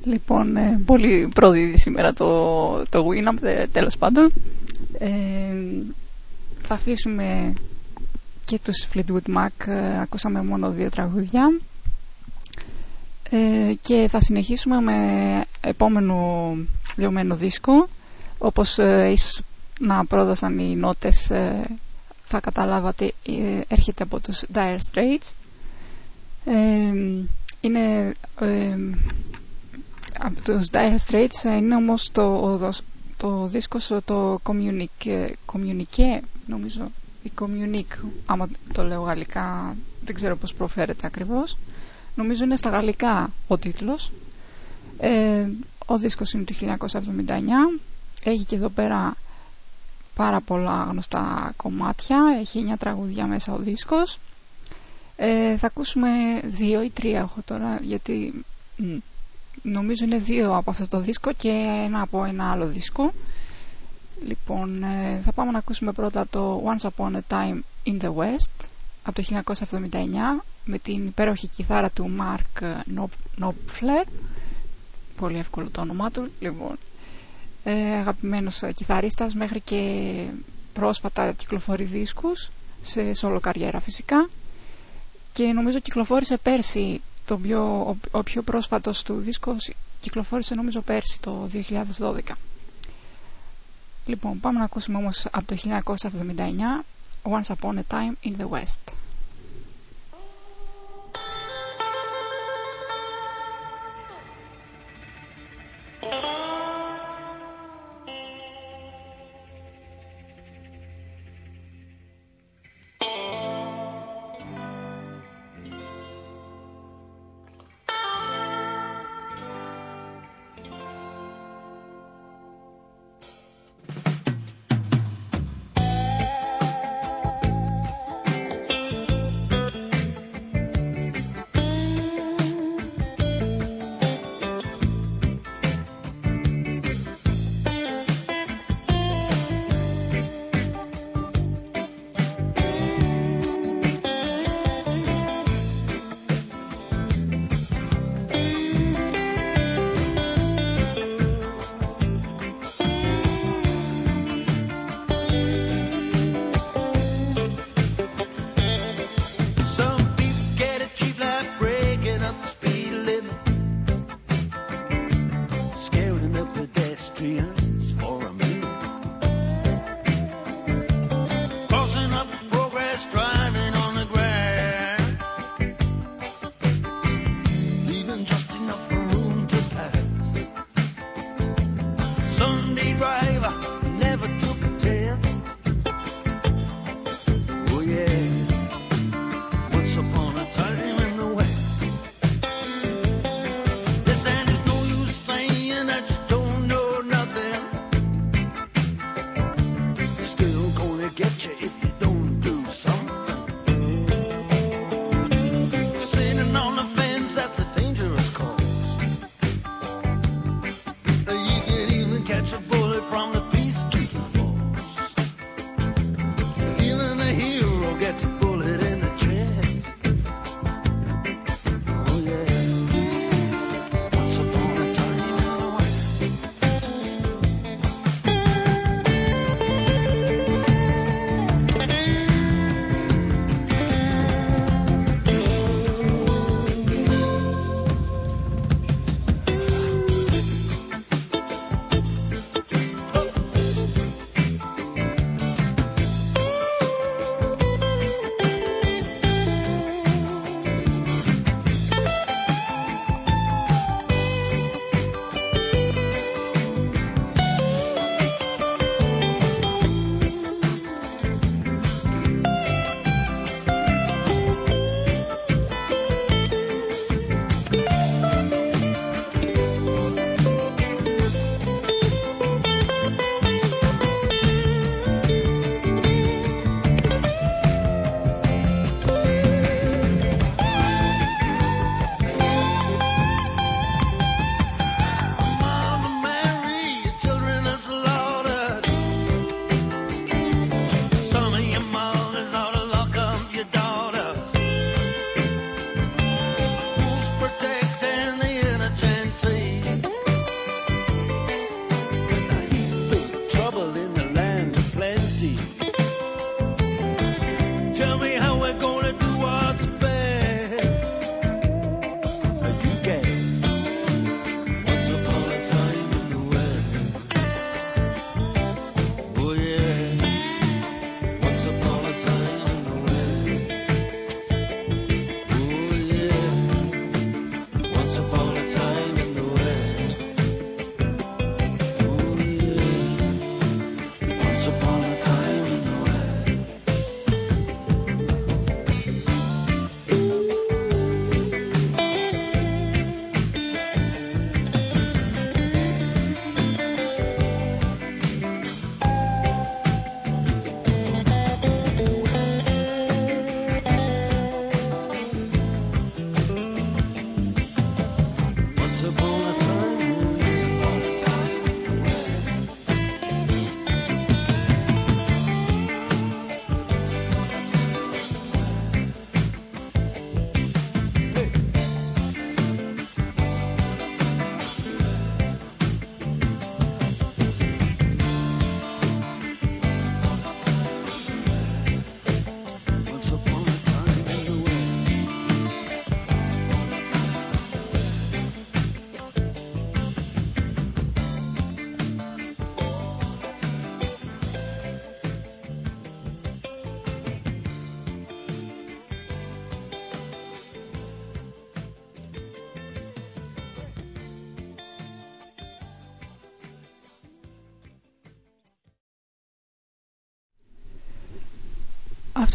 Λοιπόν, ε, πολύ πρόδιδη σήμερα το, το Winamp, τε- τέλος πάντων. Ε, θα αφήσουμε και τους Fleetwood Mac, ε, ακούσαμε μόνο δύο τραγούδια. Ε, και θα συνεχίσουμε με επόμενο λιωμένο δίσκο. Όπως ε, ίσως να πρόδωσαν οι νότες, ε, θα καταλάβατε, ε, έρχεται από τους Dire Straits. Ε, είναι... ε, από τους Dire Straits ε, είναι όμως το, το, το δίσκος σου, το Communique, Communique νομίζω η Communique άμα το λέω γαλλικά δεν ξέρω πως προφέρεται ακριβώς. Νομίζω είναι στα γαλλικά ο τίτλος. Ε, ο δίσκος είναι του 1979 έχει και εδώ πέρα πάρα πολλά γνωστά κομμάτια. Έχει 9 τραγούδια μέσα ο δίσκος. Ε, θα ακούσουμε δύο ή τρία έχω τώρα γιατί μ, νομίζω είναι δύο από αυτό το δίσκο και ένα από ένα άλλο δίσκο. Λοιπόν ε, θα πάμε να ακούσουμε πρώτα το Once Upon a Time in the West από το 1979 με την υπέροχη κιθάρα του Mark Knopfler. Πολύ εύκολο το όνομά του λοιπόν. Ε, αγαπημένος ε, κιθαρίστας μέχρι και πρόσφατα κυκλοφορεί δίσκους σε solo καριέρα φυσικά. Και νομίζω κυκλοφόρησε πέρσι το πιο, ο, ο πιο πρόσφατος του δίσκος κυκλοφόρησε νομίζω πέρσι το 2012 λοιπόν πάμε να ακούσουμε όμως από το 1979 Once Upon a Time in the West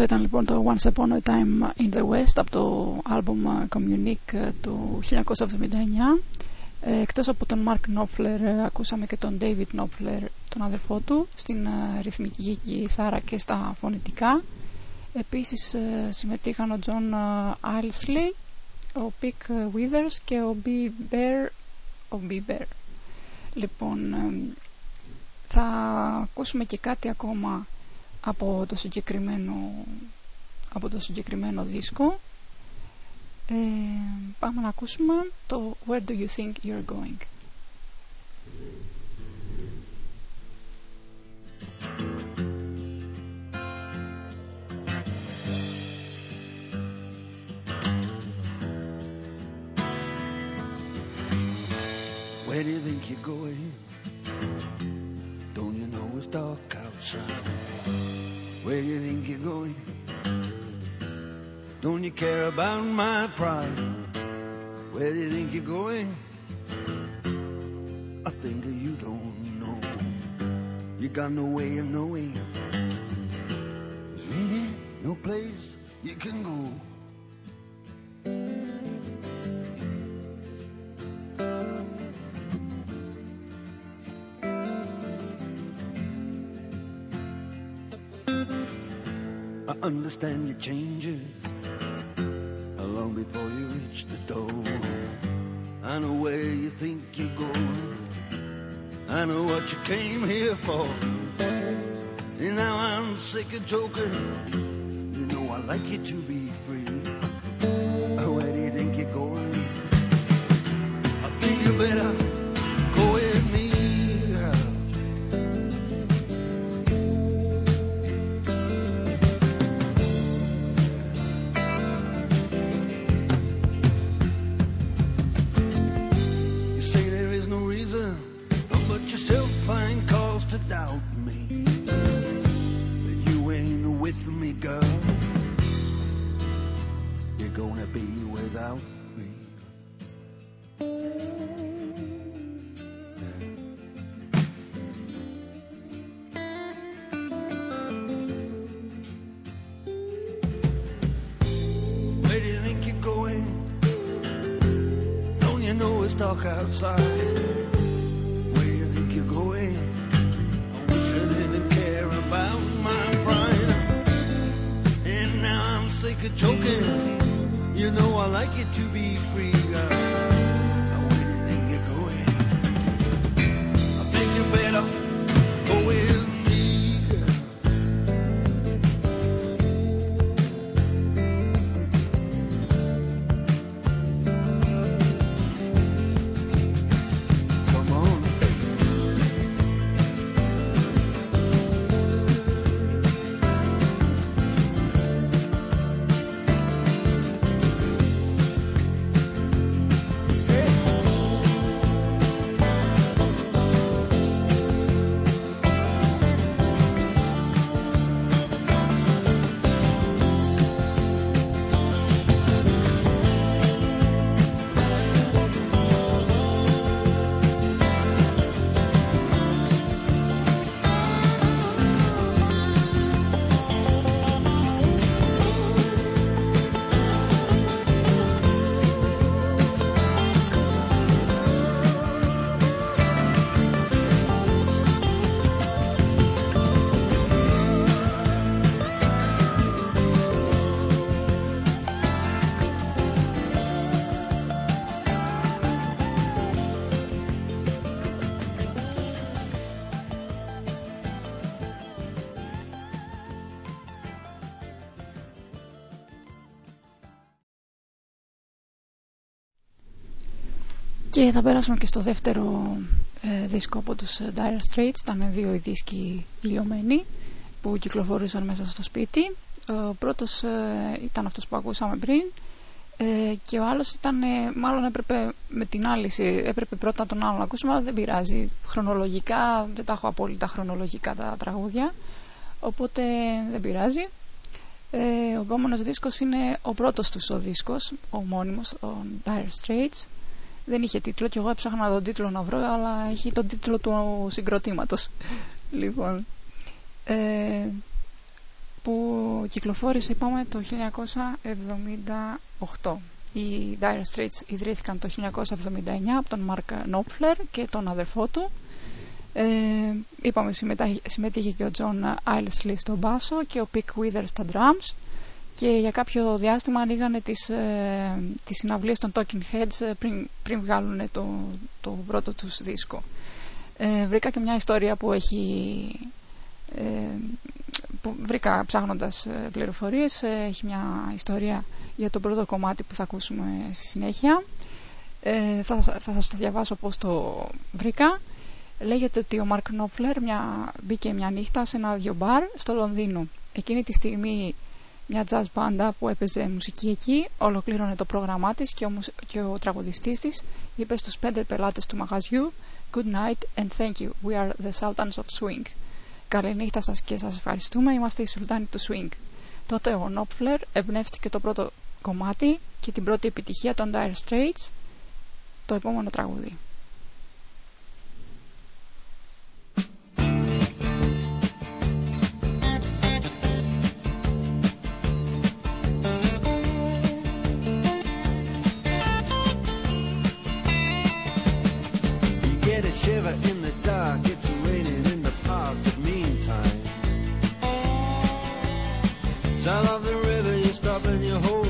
Αυτό ήταν λοιπόν το Once Upon a Time in the West από το άλμπουμ ε, Communique ε, του 1979. Ε, Εκτός από τον Mark Knopfler ε, ακούσαμε και τον David Knopfler, τον αδερφό του, στην ε, ρυθμική κιθάρα και στα φωνητικά. Επίσης ε, συμμετείχαν ο John ε, Ilesley, ο Pick Withers και ο B. Bear. Ο B. Bear. Λοιπόν, ε, θα ακούσουμε και κάτι ακόμα από το συγκεκριμένο, από το συγκεκριμένο δίσκο. Ε, πάμε να ακούσουμε το Where Do You Think You're Going. Where do you think you're going? Don't you know it's dark outside? Where do you think you're going? Don't you care about my pride? Where do you think you're going? I think you don't know. You got no way of knowing. There's really no place you can go. Understand your changes long before you reach the door. I know where you think you're going. I know what you came here for. And now I'm sick of joking. You know I like you to be Και θα περάσουμε και στο δεύτερο ε, δίσκο από τους ε, Dire Straits. Ήταν δύο οι δίσκοι ηλιωμένοι που κυκλοφορούσαν μέσα στο σπίτι. Ο πρώτος ε, ήταν αυτός που ακούσαμε πριν ε, και ο άλλος ήταν, ε, μάλλον έπρεπε με την άλλη, σι- έπρεπε πρώτα τον άλλον να ακούσουμε, αλλά δεν πειράζει. Χρονολογικά, δεν τα έχω απόλυτα χρονολογικά τα τραγούδια, οπότε δεν πειράζει. Ε, ο επόμενος δίσκος είναι ο πρώτος τους ο δίσκος, ο μόνιμος, ο Dire Straits. Δεν είχε τίτλο και εγώ έψαχνα τον τίτλο να βρω, αλλά έχει τον τίτλο του συγκροτήματος. *laughs* λοιπόν, ε, που κυκλοφόρησε είπαμε το 1978. Οι Dire Straits ιδρύθηκαν το 1979 από τον Mark Knopfler και τον αδερφό του. Ε, είπαμε συμμετά- συμμετείχε και ο John Ilesley στο μπάσο και ο Pick Wither στα drums και για κάποιο διάστημα ανοίγανε τις, ε, τις συναυλίες των Talking Heads ε, πριν, πριν βγάλουν το, το πρώτο τους δίσκο. Ε, βρήκα και μια ιστορία που έχει ε, που βρήκα ψάχνοντας ε, πληροφορίες. Ε, έχει μια ιστορία για το πρώτο κομμάτι που θα ακούσουμε στη συνέχεια. Ε, θα, θα σας το διαβάσω πώς το βρήκα. Λέγεται ότι ο Μαρκ Νόφλερ μια, μπήκε μια νύχτα σε ένα δυο μπαρ στο Λονδίνο. Εκείνη τη στιγμή μια jazz μπάντα που έπαιζε μουσική εκεί ολοκλήρωνε το πρόγραμμά της και ο, μουσ- και ο τραγουδιστής της είπε στους πέντε πελάτες του μαγαζιού Good night and thank you, we are the sultans of swing Καληνύχτα σας και σας ευχαριστούμε. Είμαστε οι Σουλτάνοι του Swing. Τότε ο Νόπφλερ εμπνεύστηκε το πρώτο κομμάτι και την πρώτη επιτυχία των Dire Straits, το επόμενο τραγούδι. Shiver in the dark, it's raining in the park, but meantime. Sound of the river, you stop and you hold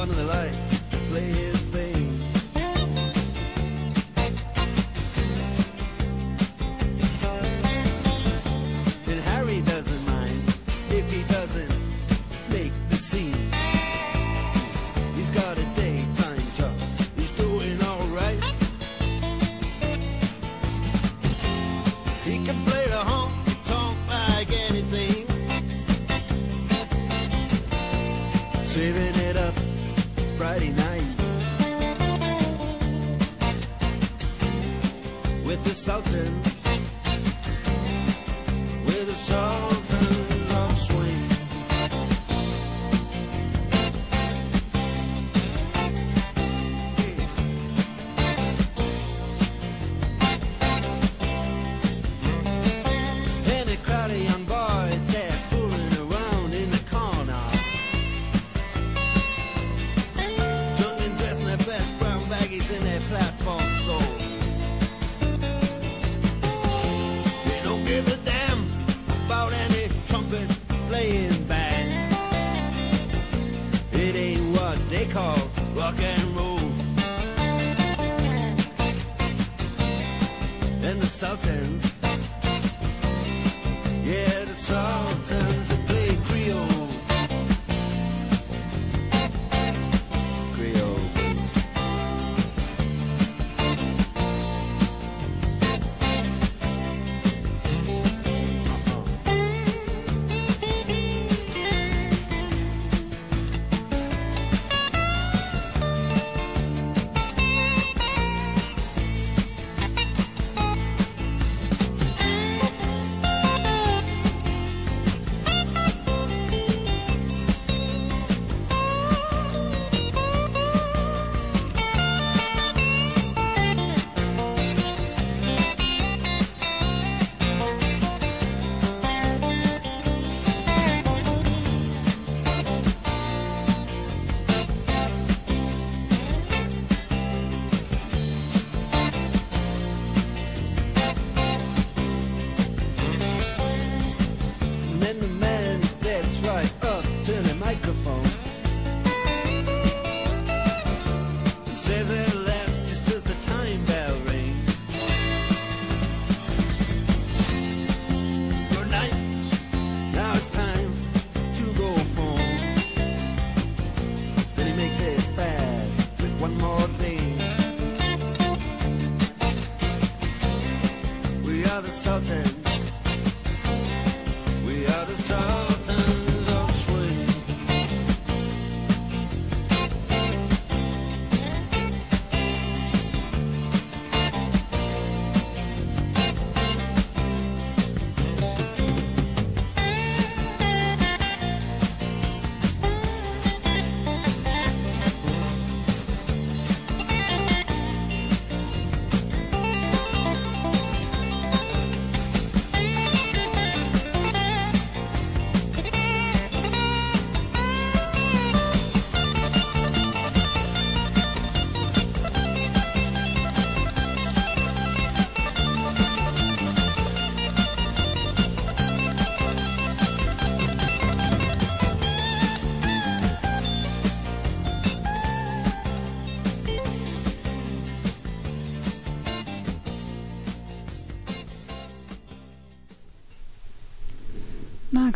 Under of the lights. Sultan.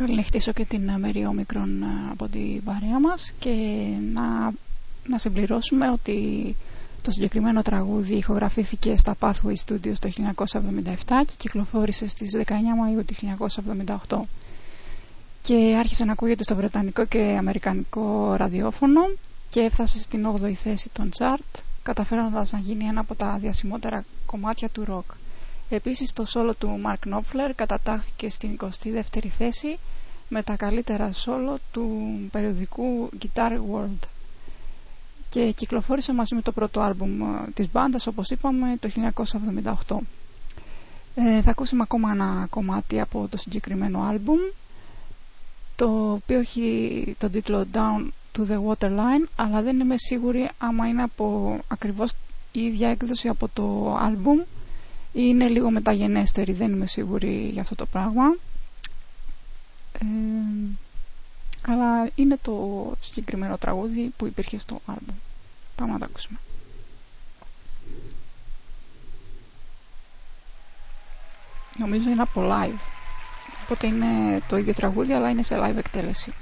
Καληνυχτήσω και την ε, Μερή Όμικρον ε, από τη βαρέα μας και να, να συμπληρώσουμε ότι το συγκεκριμένο τραγούδι ηχογραφήθηκε στα Pathway Studios το 1977 και κυκλοφόρησε στις 19 Μαΐου του 1978 και άρχισε να ακούγεται στο βρετανικό και αμερικανικό ραδιόφωνο και έφτασε στην 8η θέση των chart καταφέροντας να γίνει ένα από τα διασημότερα κομμάτια του ροκ. Επίσης το σόλο του Mark Knopfler κατατάχθηκε στην 22η θέση με τα καλύτερα σόλο του περιοδικού Guitar World και κυκλοφόρησε μαζί με το πρώτο άλμπουμ ε, της μπάντας όπως είπαμε το 1978. Ε, θα ακούσουμε ακόμα ένα κομμάτι από το συγκεκριμένο άλμπουμ το οποίο έχει τον τίτλο Down to the Waterline αλλά δεν είμαι σίγουρη άμα είναι από ακριβώς η ίδια έκδοση από το άλμπουμ ή είναι λίγο μεταγενέστερη δεν είμαι σίγουρη για αυτό το πράγμα. Ε, αλλά είναι το συγκεκριμένο τραγούδι που υπήρχε στο άλμπουμ. Πάμε να το ακούσουμε. Νομίζω είναι από live οπότε είναι το ίδιο τραγούδι αλλά είναι σε live εκτέλεση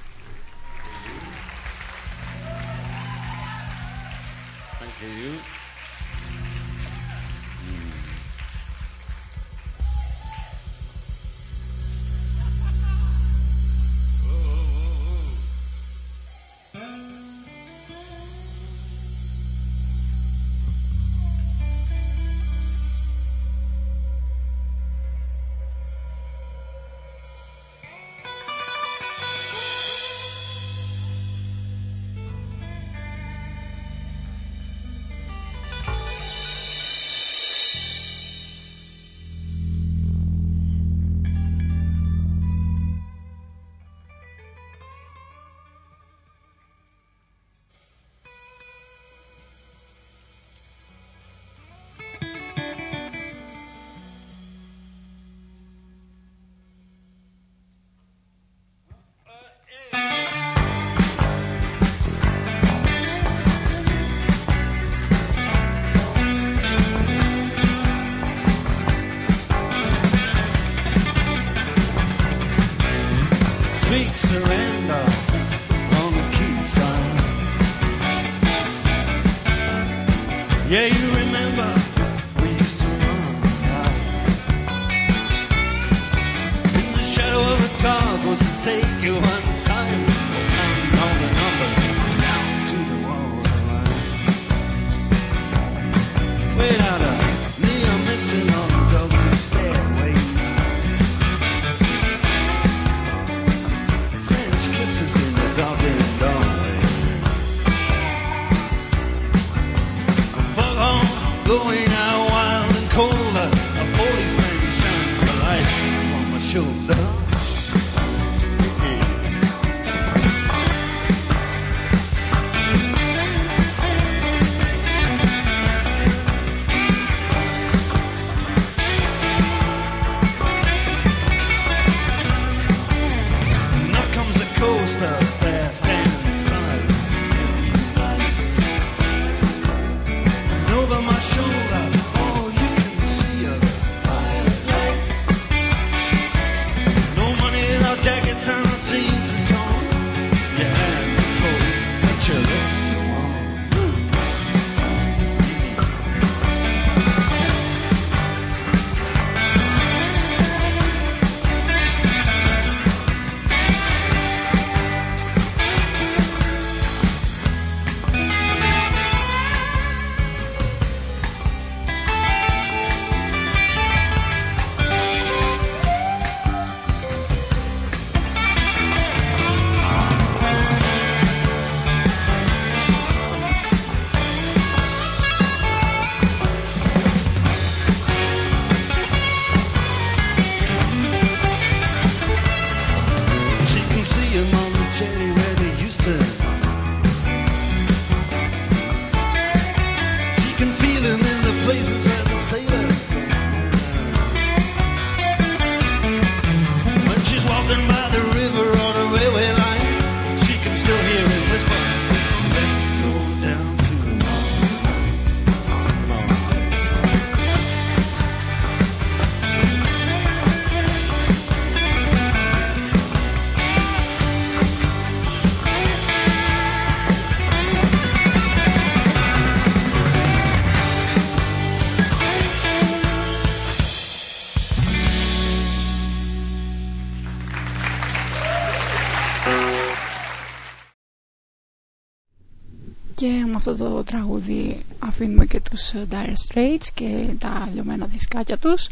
αυτό το τραγούδι αφήνουμε και τους ε, Dire Straits και τα λιωμένα δισκάκια τους.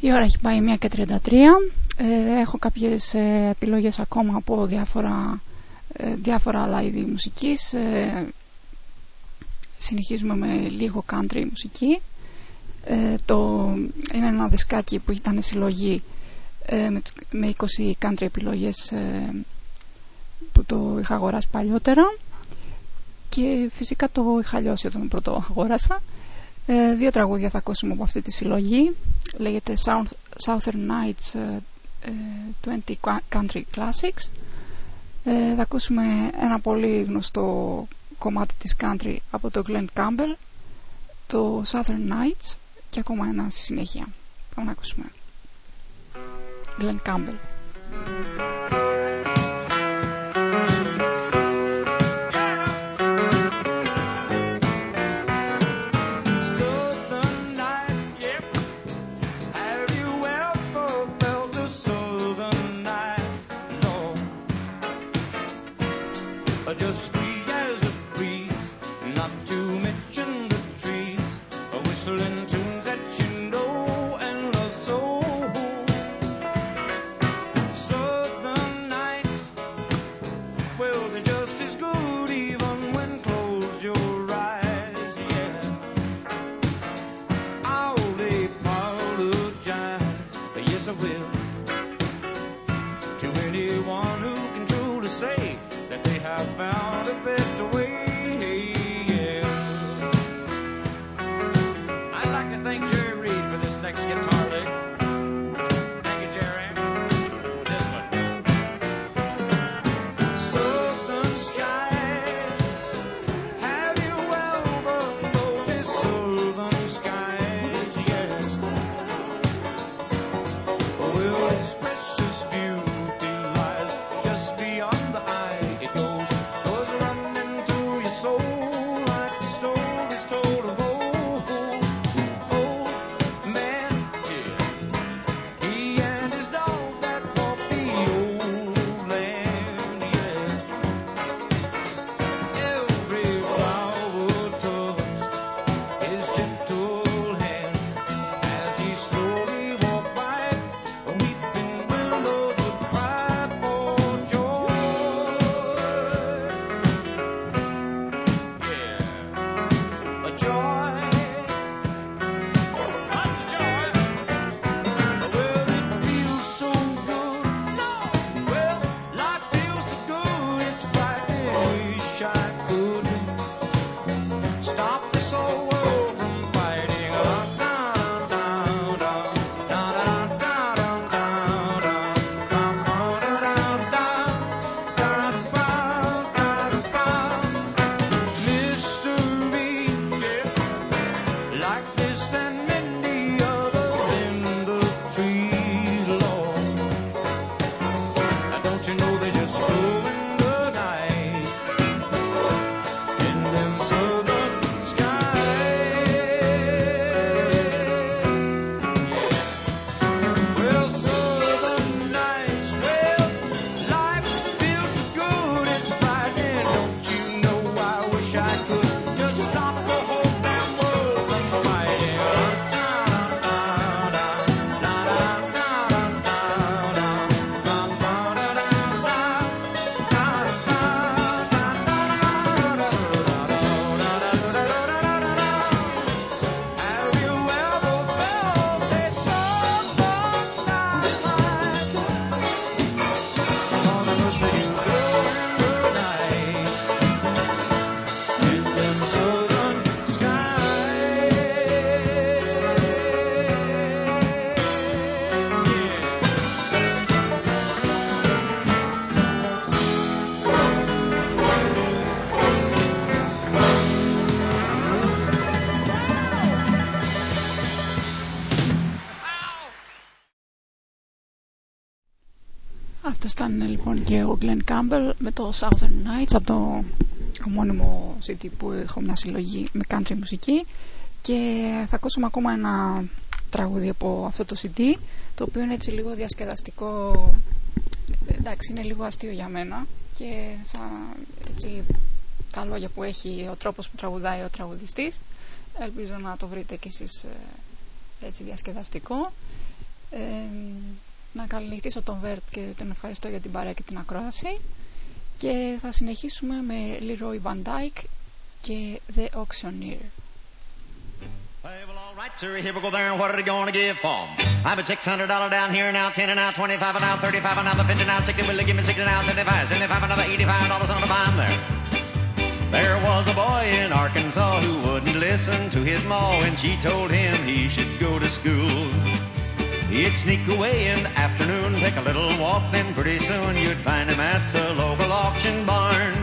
Η ώρα έχει πάει 1 και 33. Ε, έχω κάποιες ε, επιλογές ακόμα από διάφορα, ε, διάφορα άλλα είδη μουσικής. Ε, συνεχίζουμε με λίγο country μουσική. Ε, το, είναι ένα δισκάκι που ήταν συλλογή ε, με, τις- με 20 country επιλογές ε, που το είχα αγοράσει παλιότερα και φυσικά το είχα λιώσει όταν πρώτο αγόρασα. Ε, δύο τραγούδια θα ακούσουμε από αυτή τη συλλογή. Λέγεται South, Southern Nights ε, ε, 20 Qua- Country Classics. Ε, θα ακούσουμε ένα πολύ γνωστό κομμάτι της country από το Glenn Campbell, το Southern Nights και ακόμα ένα στη συνέχεια. Πάμε να ακούσουμε. Glenn Campbell. Αυτός ήταν λοιπόν και ο Glenn Campbell με το Southern Nights από το ομώνυμο CD που έχω μια συλλογή με country μουσική και θα ακούσουμε ακόμα ένα τραγούδι από αυτό το CD το οποίο είναι έτσι λίγο διασκεδαστικό εντάξει είναι λίγο αστείο για μένα και θα έτσι τα λόγια που έχει, ο τρόπος που τραγουδάει ο τραγουδιστής. Ελπίζω να το βρείτε κι εσείς ε, έτσι διασκεδαστικό. Ε, να καληνυχτήσω τον Βέρτ και τον ευχαριστώ για την παρέα και την ακρόαση. Και θα συνεχίσουμε με Leroy Van Dyke και The Auctioneer. Hey, well, all right, sir. Here we go there, and what are they going to give for 'em? I've been $600 down here, now 10 and now 25 and now 35 and now the 50 now 60. Will they give me 60 now 75? 75 another 85 dollars on the bottom there. There was a boy in Arkansas who wouldn't listen to his ma when she told him he should go to school. He'd sneak away in the afternoon, take a little walk, then pretty soon you'd find him at the local auction barn.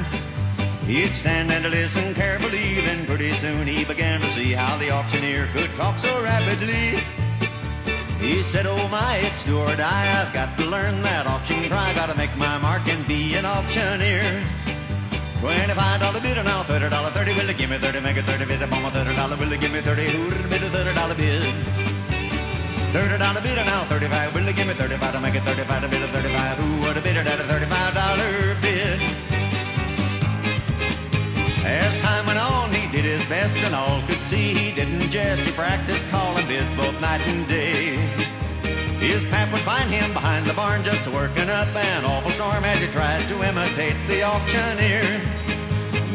He'd stand and listen carefully, then pretty soon he began to see how the auctioneer could talk so rapidly. He said, oh my, it's do or die, I've got to learn that auction cry, gotta make my mark and be an auctioneer. Twenty-five dollar bid and now thirty dollar thirty. Will they give me thirty? Make it thirty bid upon my thirty dollar. Will they give me thirty? Who bid a thirty dollar bid? Thirty dollar bid and now thirty-five. Will they give me thirty-five to make it thirty-five to bid a thirty-five? Who would have bid it at a thirty-five dollar bid? As time went on, he did his best, and all could see he didn't jest. He practiced calling bids both night and day. His pap would find him behind the barn just working up an awful storm as he tried to imitate the auctioneer.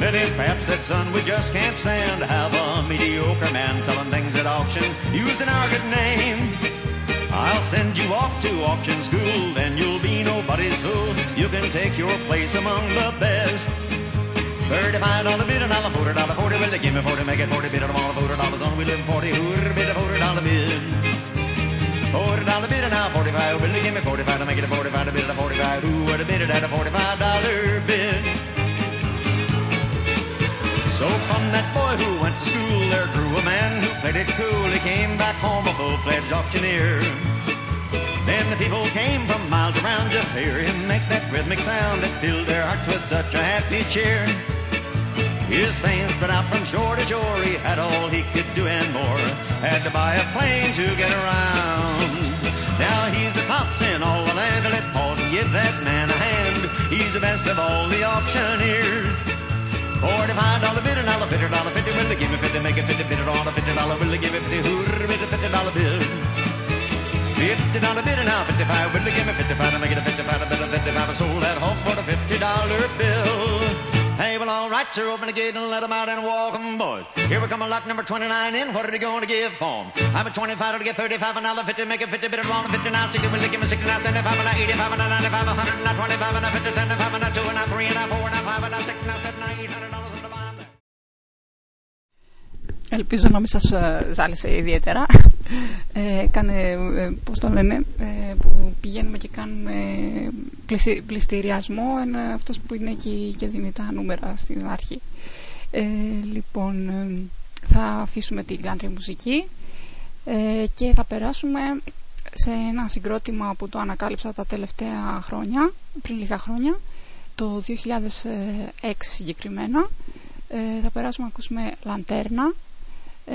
Then his pap said, son, we just can't stand to have a mediocre man selling things at auction using our good name. I'll send you off to auction school, then you'll be nobody's fool. You can take your place among the best. Thirty-five dollar bid and I'll forty dollar forty. Will they give me forty? Make it forty bid and I'm all forty dollars on. We live in forty. Who'd bid a forty dollar bid? Forty dollar bid and now forty-five. Will they give me forty-five to make it a forty-five to bid a forty-five? Who would have bid it at a forty-five dollar bid? So from that boy who went to school, there grew a man who played it cool. He came back home a full-fledged auctioneer. Then the people came from miles around just to hear him make that rhythmic sound that filled their hearts with such a happy cheer. His fame spread out from shore to shore. He had all he could do and more. Had to buy a plane to get around. Now he's a tops in all the land. Let pause and give that man a hand. He's the best of all the auctioneers. Forty-five dollar bid and dollar fifty dollar fifty. Will they give me fifty? Make it fifty bid it on a fifty dollar. Will they give me fifty? Hooter bid a fifty dollar bid. Fifty dollar bid and now fifty-five. Will they give me fifty-five make it a fifty-five? A bid of fifty-five. I sold that home for the fifty dollar bill. Hey, well, all right, sir, open the gate and let 'em out and walk 'em, boys. Here we come a lot number 29 in. What are they going to give for 'em? I'm at 25 to get 35, another 50, make it 50, bit of wrong, 50 now, 60, will give me 60 now, 75, and now 85, and now 95, 100, and now 25, and now 50, 75, and now 2, and now 3, and now 4, and now 5, and now 6, and now 7, and now 800 Ελπίζω να μην σας ε, ζάλισε ιδιαίτερα. Ε, κάνε, ε, πώς το λένε, ε, που πηγαίνουμε και κάνουμε πλησι, πληστηριασμό, είναι αυτός που είναι εκεί και δίνει τα νούμερα στην αρχή. Ε, λοιπόν, ε, θα αφήσουμε την country μουσική ε, και θα περάσουμε σε ένα συγκρότημα που το ανακάλυψα τα τελευταία χρόνια, πριν λίγα χρόνια, το 2006 συγκεκριμένα. Ε, θα περάσουμε να ακούσουμε Λαντέρνα, ε,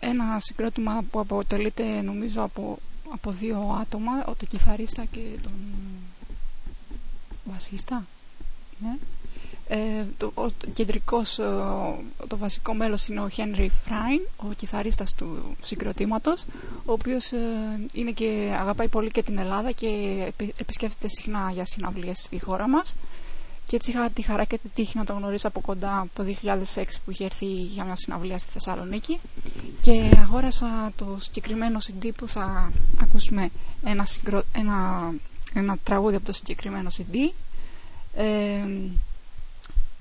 ένα συγκρότημα που αποτελείται νομίζω από, από δύο άτομα, το κιθαρίστα και τον βασίστα. Ναι. Ε, το, ο κεντρικός, ο- το βασικό μέλος είναι ο Henry Φράιν, ο κιθαρίστας του συγκροτήματος, ο οποίος ε, είναι και, αγαπάει πολύ και την Ελλάδα και επι- επισκέφτεται συχνά για συναυλίες στη χώρα μας. Και έτσι είχα τη χαρά και τη τύχη να τον γνωρίσω από κοντά το 2006 που είχε έρθει για μια συναυλία στη Θεσσαλονίκη. Και αγόρασα το συγκεκριμένο CD που θα ακούσουμε ένα, συγκρο... ένα, ένα τραγούδι από το συγκεκριμένο CD ε,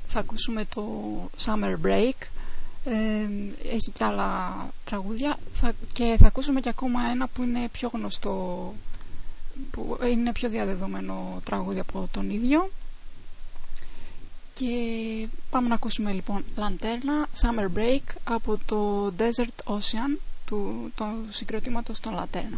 θα ακούσουμε το Summer Break. Ε, έχει και άλλα τραγούδια. Θα, και θα ακούσουμε και ακόμα ένα που είναι πιο γνωστό που είναι πιο διαδεδομένο τραγούδι από τον ίδιο και πάμε να ακούσουμε λοιπόν Λαντέρνα Summer Break από το Desert Ocean του, του συγκροτήματος των Λαντέρνα.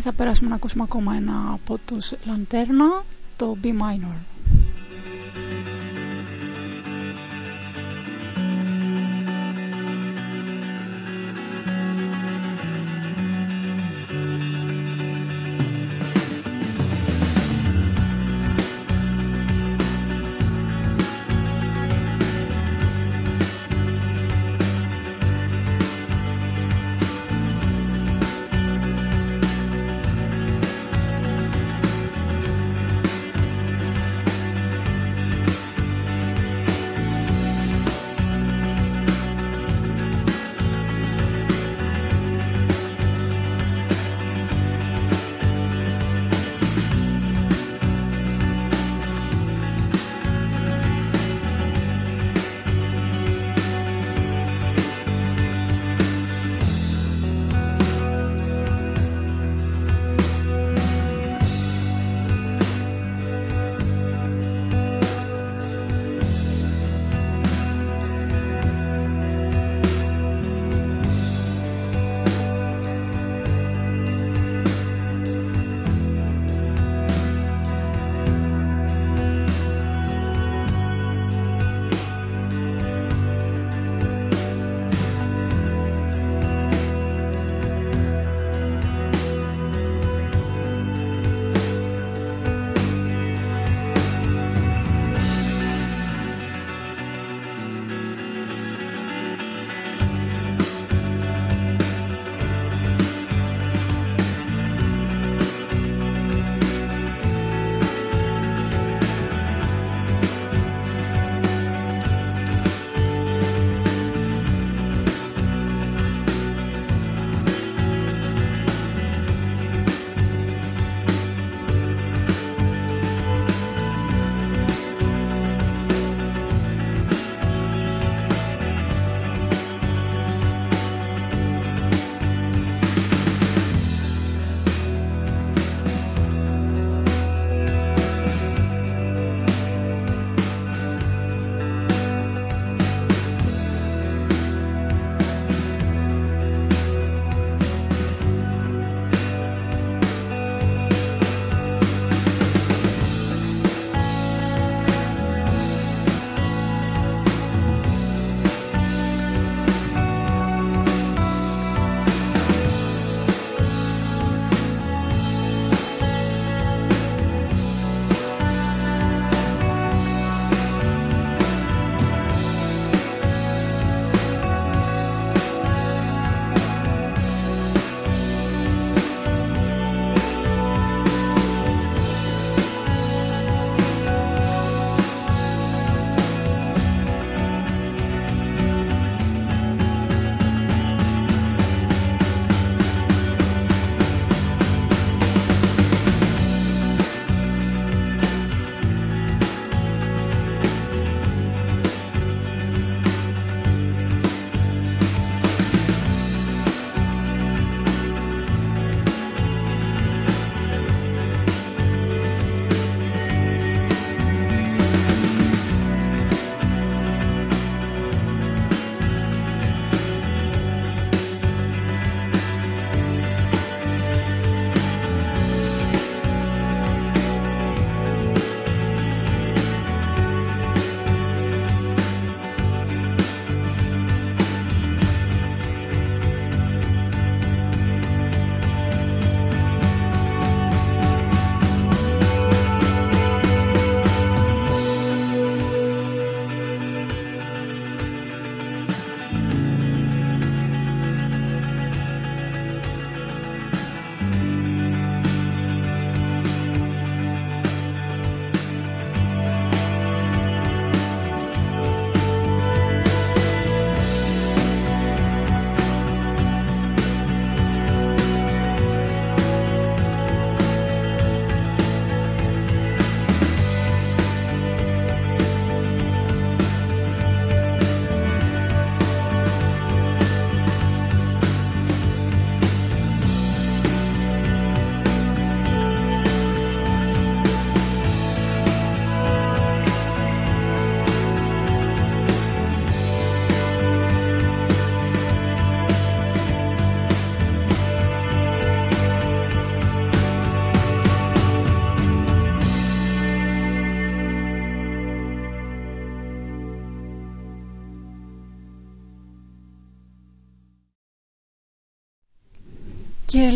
Θα περάσουμε να ακούσουμε ακόμα ένα από τους Λαντέρνα, το B minor.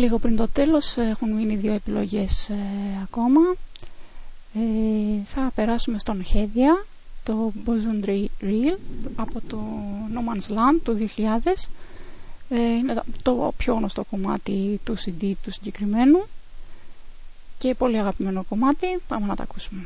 Λίγο πριν το τέλος έχουν μείνει δύο επιλογές ε, ακόμα. Ε, θα περάσουμε στον Hedia, το Bozundry Reel από το No Man's Land του 2000. Ε, είναι το- το πιο γνωστό κομμάτι του CD του συγκεκριμένου και πολύ αγαπημένο κομμάτι. Πάμε να το ακούσουμε.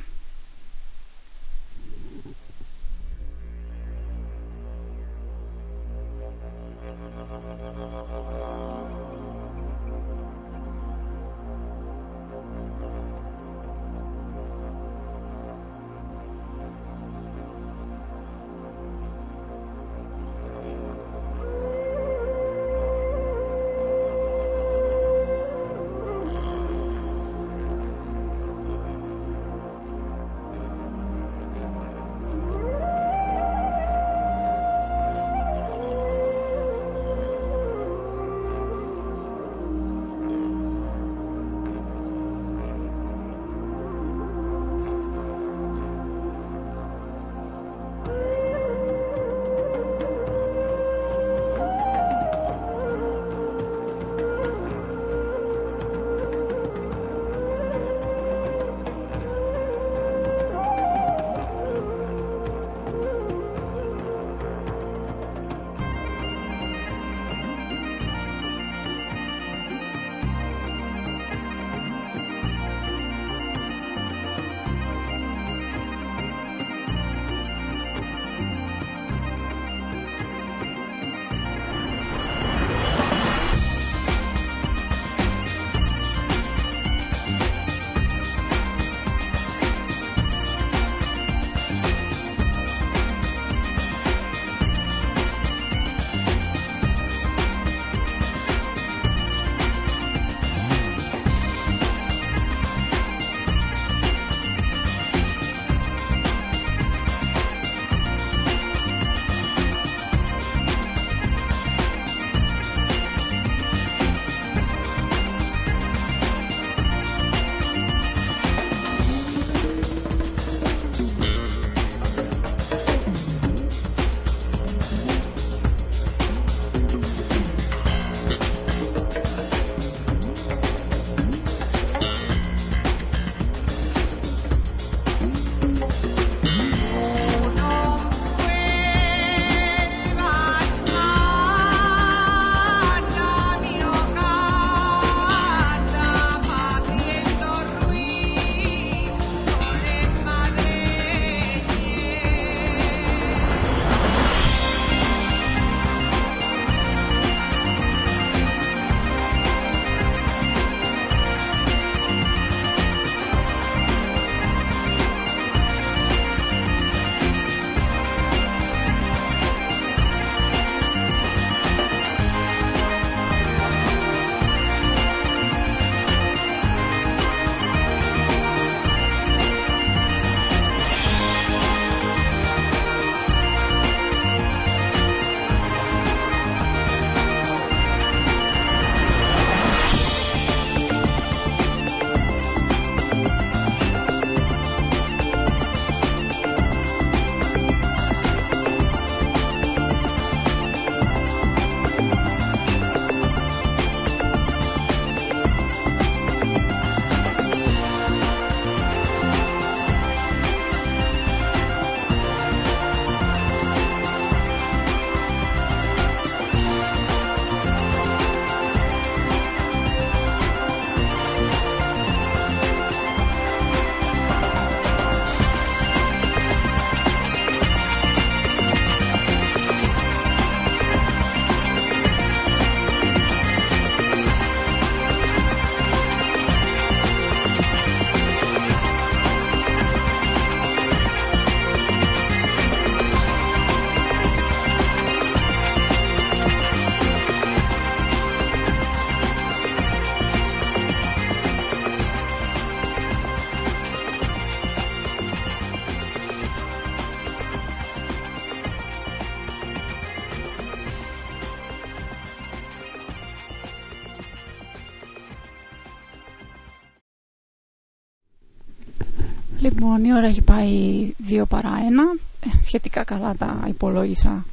Λοιπόν, η ώρα έχει πάει 2 παρά 1. Σχετικά καλά τα υπολόγισα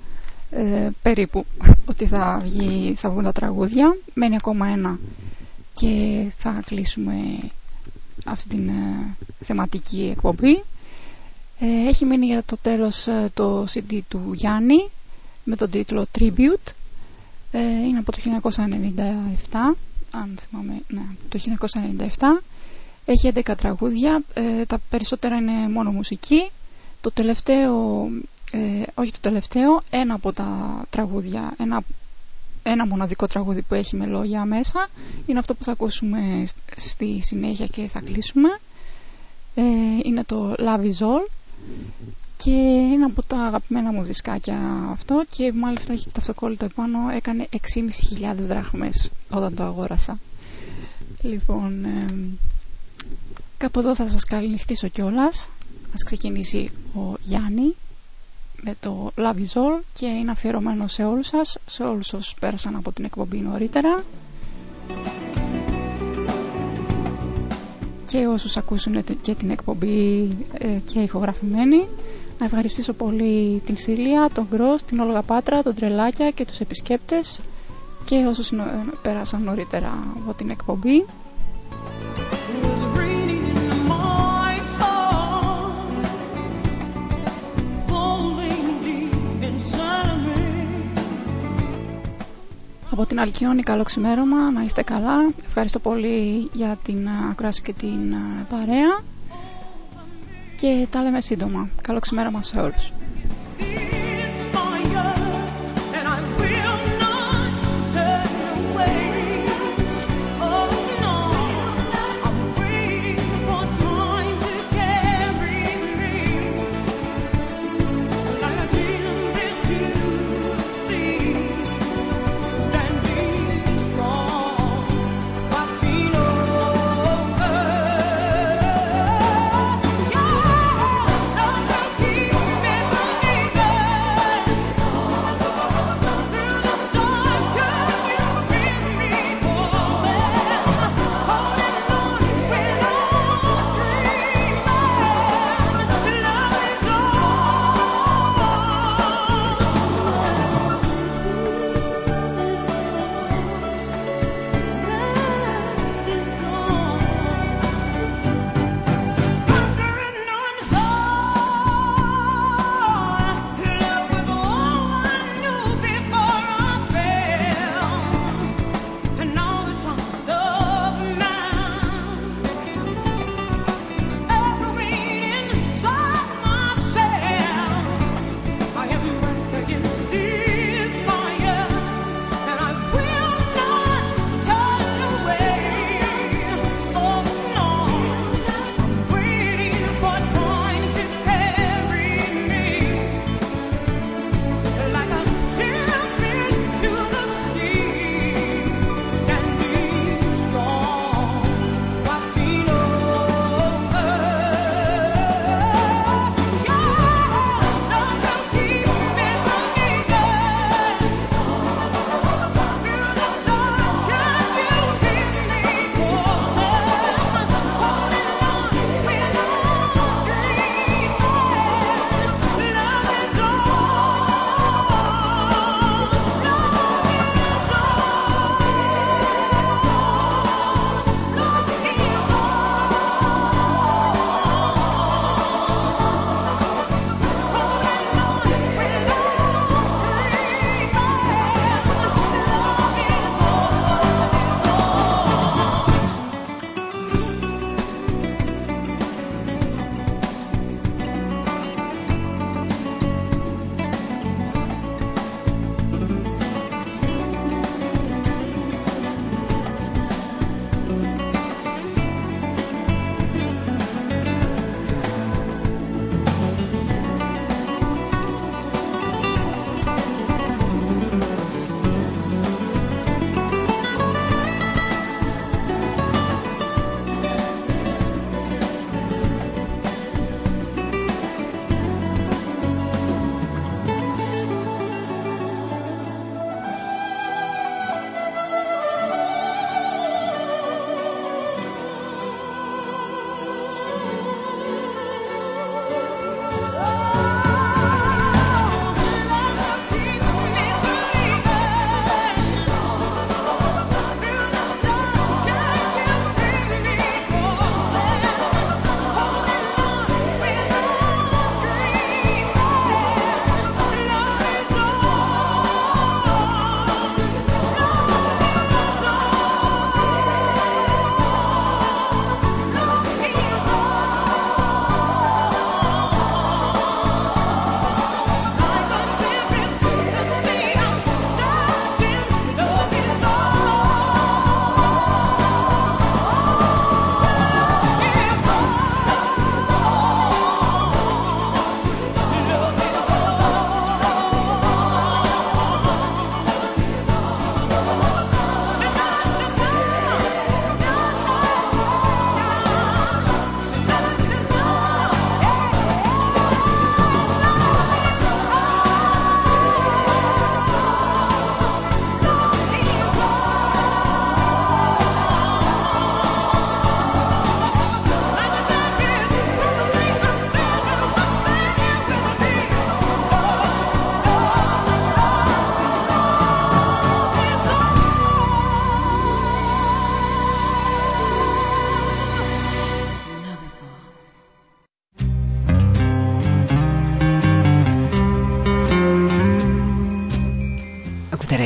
ε, περίπου ότι θα, βγει, θα βγουν τα τραγούδια. Μένει ακόμα ένα και θα κλείσουμε αυτή την ε, θεματική εκπομπή. Ε, έχει μείνει για το τέλος ε, το CD του Γιάννη με τον τίτλο Tribute. Ε, είναι από το 1997, αν θυμάμαι, ναι, το 1997. Έχει 11 τραγούδια, ε, τα περισσότερα είναι μόνο μουσική. Το τελευταίο, ε, όχι το τελευταίο, ένα από τα τραγούδια, ένα, ένα μοναδικό τραγούδι που έχει με λόγια μέσα, είναι αυτό που θα ακούσουμε σ- στη συνέχεια και θα κλείσουμε. Ε, είναι το Love is All και είναι από τα αγαπημένα μου δισκάκια αυτό και μάλιστα έχει το αυτοκόλλητο επάνω έκανε 6.500 δράχμες όταν το αγόρασα. Λοιπόν, ε, κάπου εδώ θα σας καληνυχτήσω κιόλας. Ας ξεκινήσει ο Γιάννη με το Love is All και είναι αφιερωμένο σε όλους σας, σε όλους όσους πέρασαν από την εκπομπή νωρίτερα και όσους ακούσουν και την εκπομπή ε, και ηχογραφημένη. Να ευχαριστήσω πολύ την Σίλια, τον Γκρός, την Όλγα Πάτρα, τον Τρελάκια και τους επισκέπτες και όσους νο- ε, πέρασαν νωρίτερα από την εκπομπή. Από την Αλκιόνη καλό ξημέρωμα, να είστε καλά. Ευχαριστώ πολύ για την α, ακρόαση και την α, παρέα. Και τα λέμε σύντομα. Καλό ξημέρωμα σε όλους.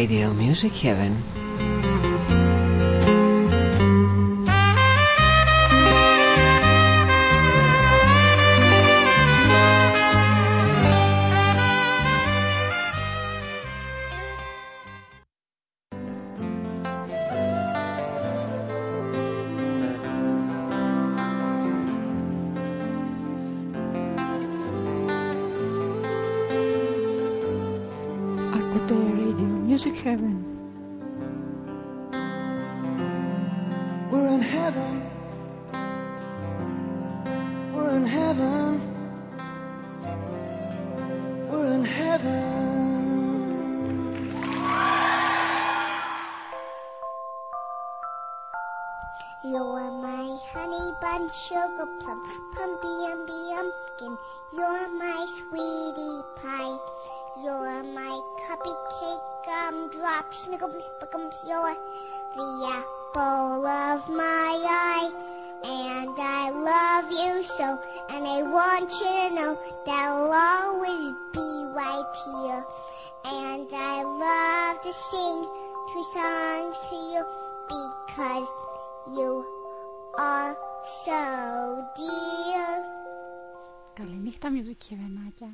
Radio Music Heaven. snickums, spickums. You're the apple of my eye. And I love you so, and I want you to know that I'll always be right here. And I love to sing three songs to you because you are so dear. Καληνύχτα μυζικιβενάκια.